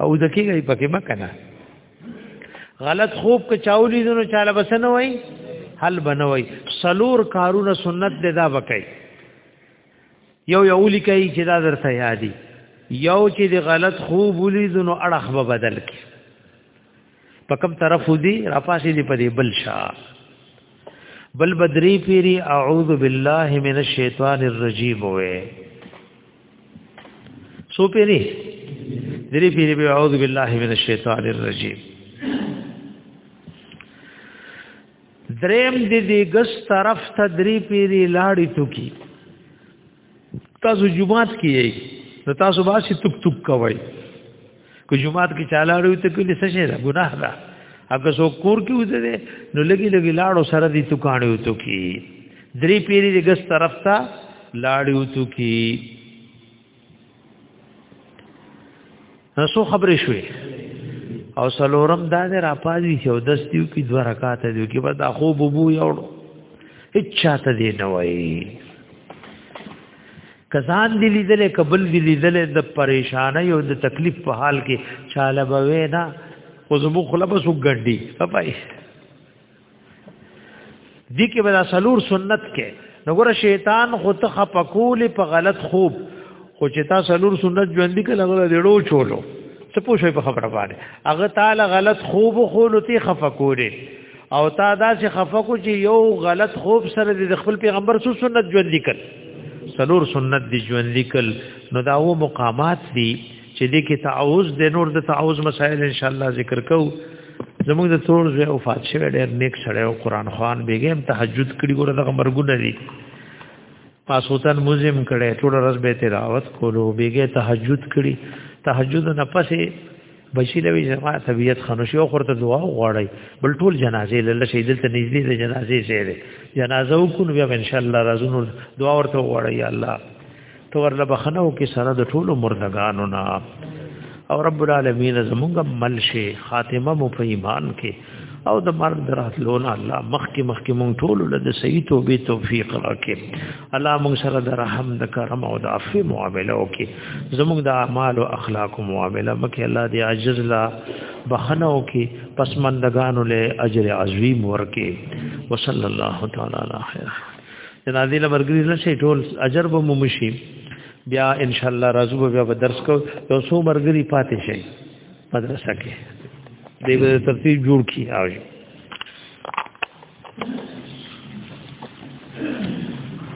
او د کیږي پکې مکنه غلط خوب کو چاولې نو چاله بسنه وای حل بنوي سلور کارونه سنت دې دا وکړي یو یو لیکي چې دا درته یادي یو چې د غلط خوب ولید نو اړخ به بدل کی په کوم طرف دی رافاسی دی په دې بل شاه بل بدری پیری اعوذ بالله من الشیطان الرجیم وې سو پیری دری پیری به اعوذ بالله من الشیطان الرجیم دریم د دې ګس طرف ته درې پیری لاړی تو کی تاسو جمعات کیږي نو تاسو باسي تک تک کوي کو جمعات کې چالاړو ته کې څه شي ده ګناه ده اګه سو کور کې وځي نو لګي لګي لاړو سره دي تو کانو تو کی درې پیری د ګس طرف ته لاړو تو کی نسو خبرې شوې او سلورم دا نه را پازي چې دستیو کې دوه رکعات دی کې بعد اخو بوبو یو هیڅ چاته دی نه وایي کزان دی لیدل کبل دی لیدل د پریشانه او د تکلیف په حال کې چاله بوي نه او زمو خلبسو ګډي پپای دي کې بلا سلور سنت کې نګور شیطان خو ته خپکول په غلط خوب خو چې تا سلور سنت ژوند کې لګول دیړو چولو څه پوښي په خبره باندې هغه تعالی غلط خوب خو لتی خفکول او تا دا چې خفکو چې یو غلط خوب سره د خپل پیغمبر سو سنت ژوند لیکل سلور سنت دی ژوند لیکل نو دا و مقامات دي چې دې کې تعوذ د نور د تعوذ مسائل ان شاء الله ذکر کو زموږ د تور زوی او فات شوی ډېر نیک سړی او قران خوان بیګم تهجد کړي ګوره دغه مرګونه دي پاسوتن مزم کړي ټول ورځ به تلاوت کولو بیګه تهجد کړي تهجد نه پسې بچی لوي زما طبيعت خنوشي او خورته دعا غواړي بل ټول جنازې لاله شي دلته نږدې د جنازې سره جنازه وکړو بیا ان شاء الله راځو دعا ورته غواړي الله ته ورله بخنه او کې سره د ټولو مردگانو نه او رب العالمین زمونږ ملشه خاتمه مو په ایمان کې او د مرګ دراتلونه الله مخکې مخکې مونږ ټول له د صحیح توبې توفیق راکې الله مونږ سره د رحم د کرم او د عفو معاملې وکې زمونږ د اعمال او اخلاق معاملې مکه الله دې عجز لا بخنه وکې پسمندگانو له اجر عظیم ورکې وصلی الله تعالی علیه جنازې لمرګری نه شي ټول اجر به مو مشي بیا ان شاء الله راځو بیا به درس کو یو څو مرګري پاتې شي مدرسه کې دې به ترتیب جوړ کی او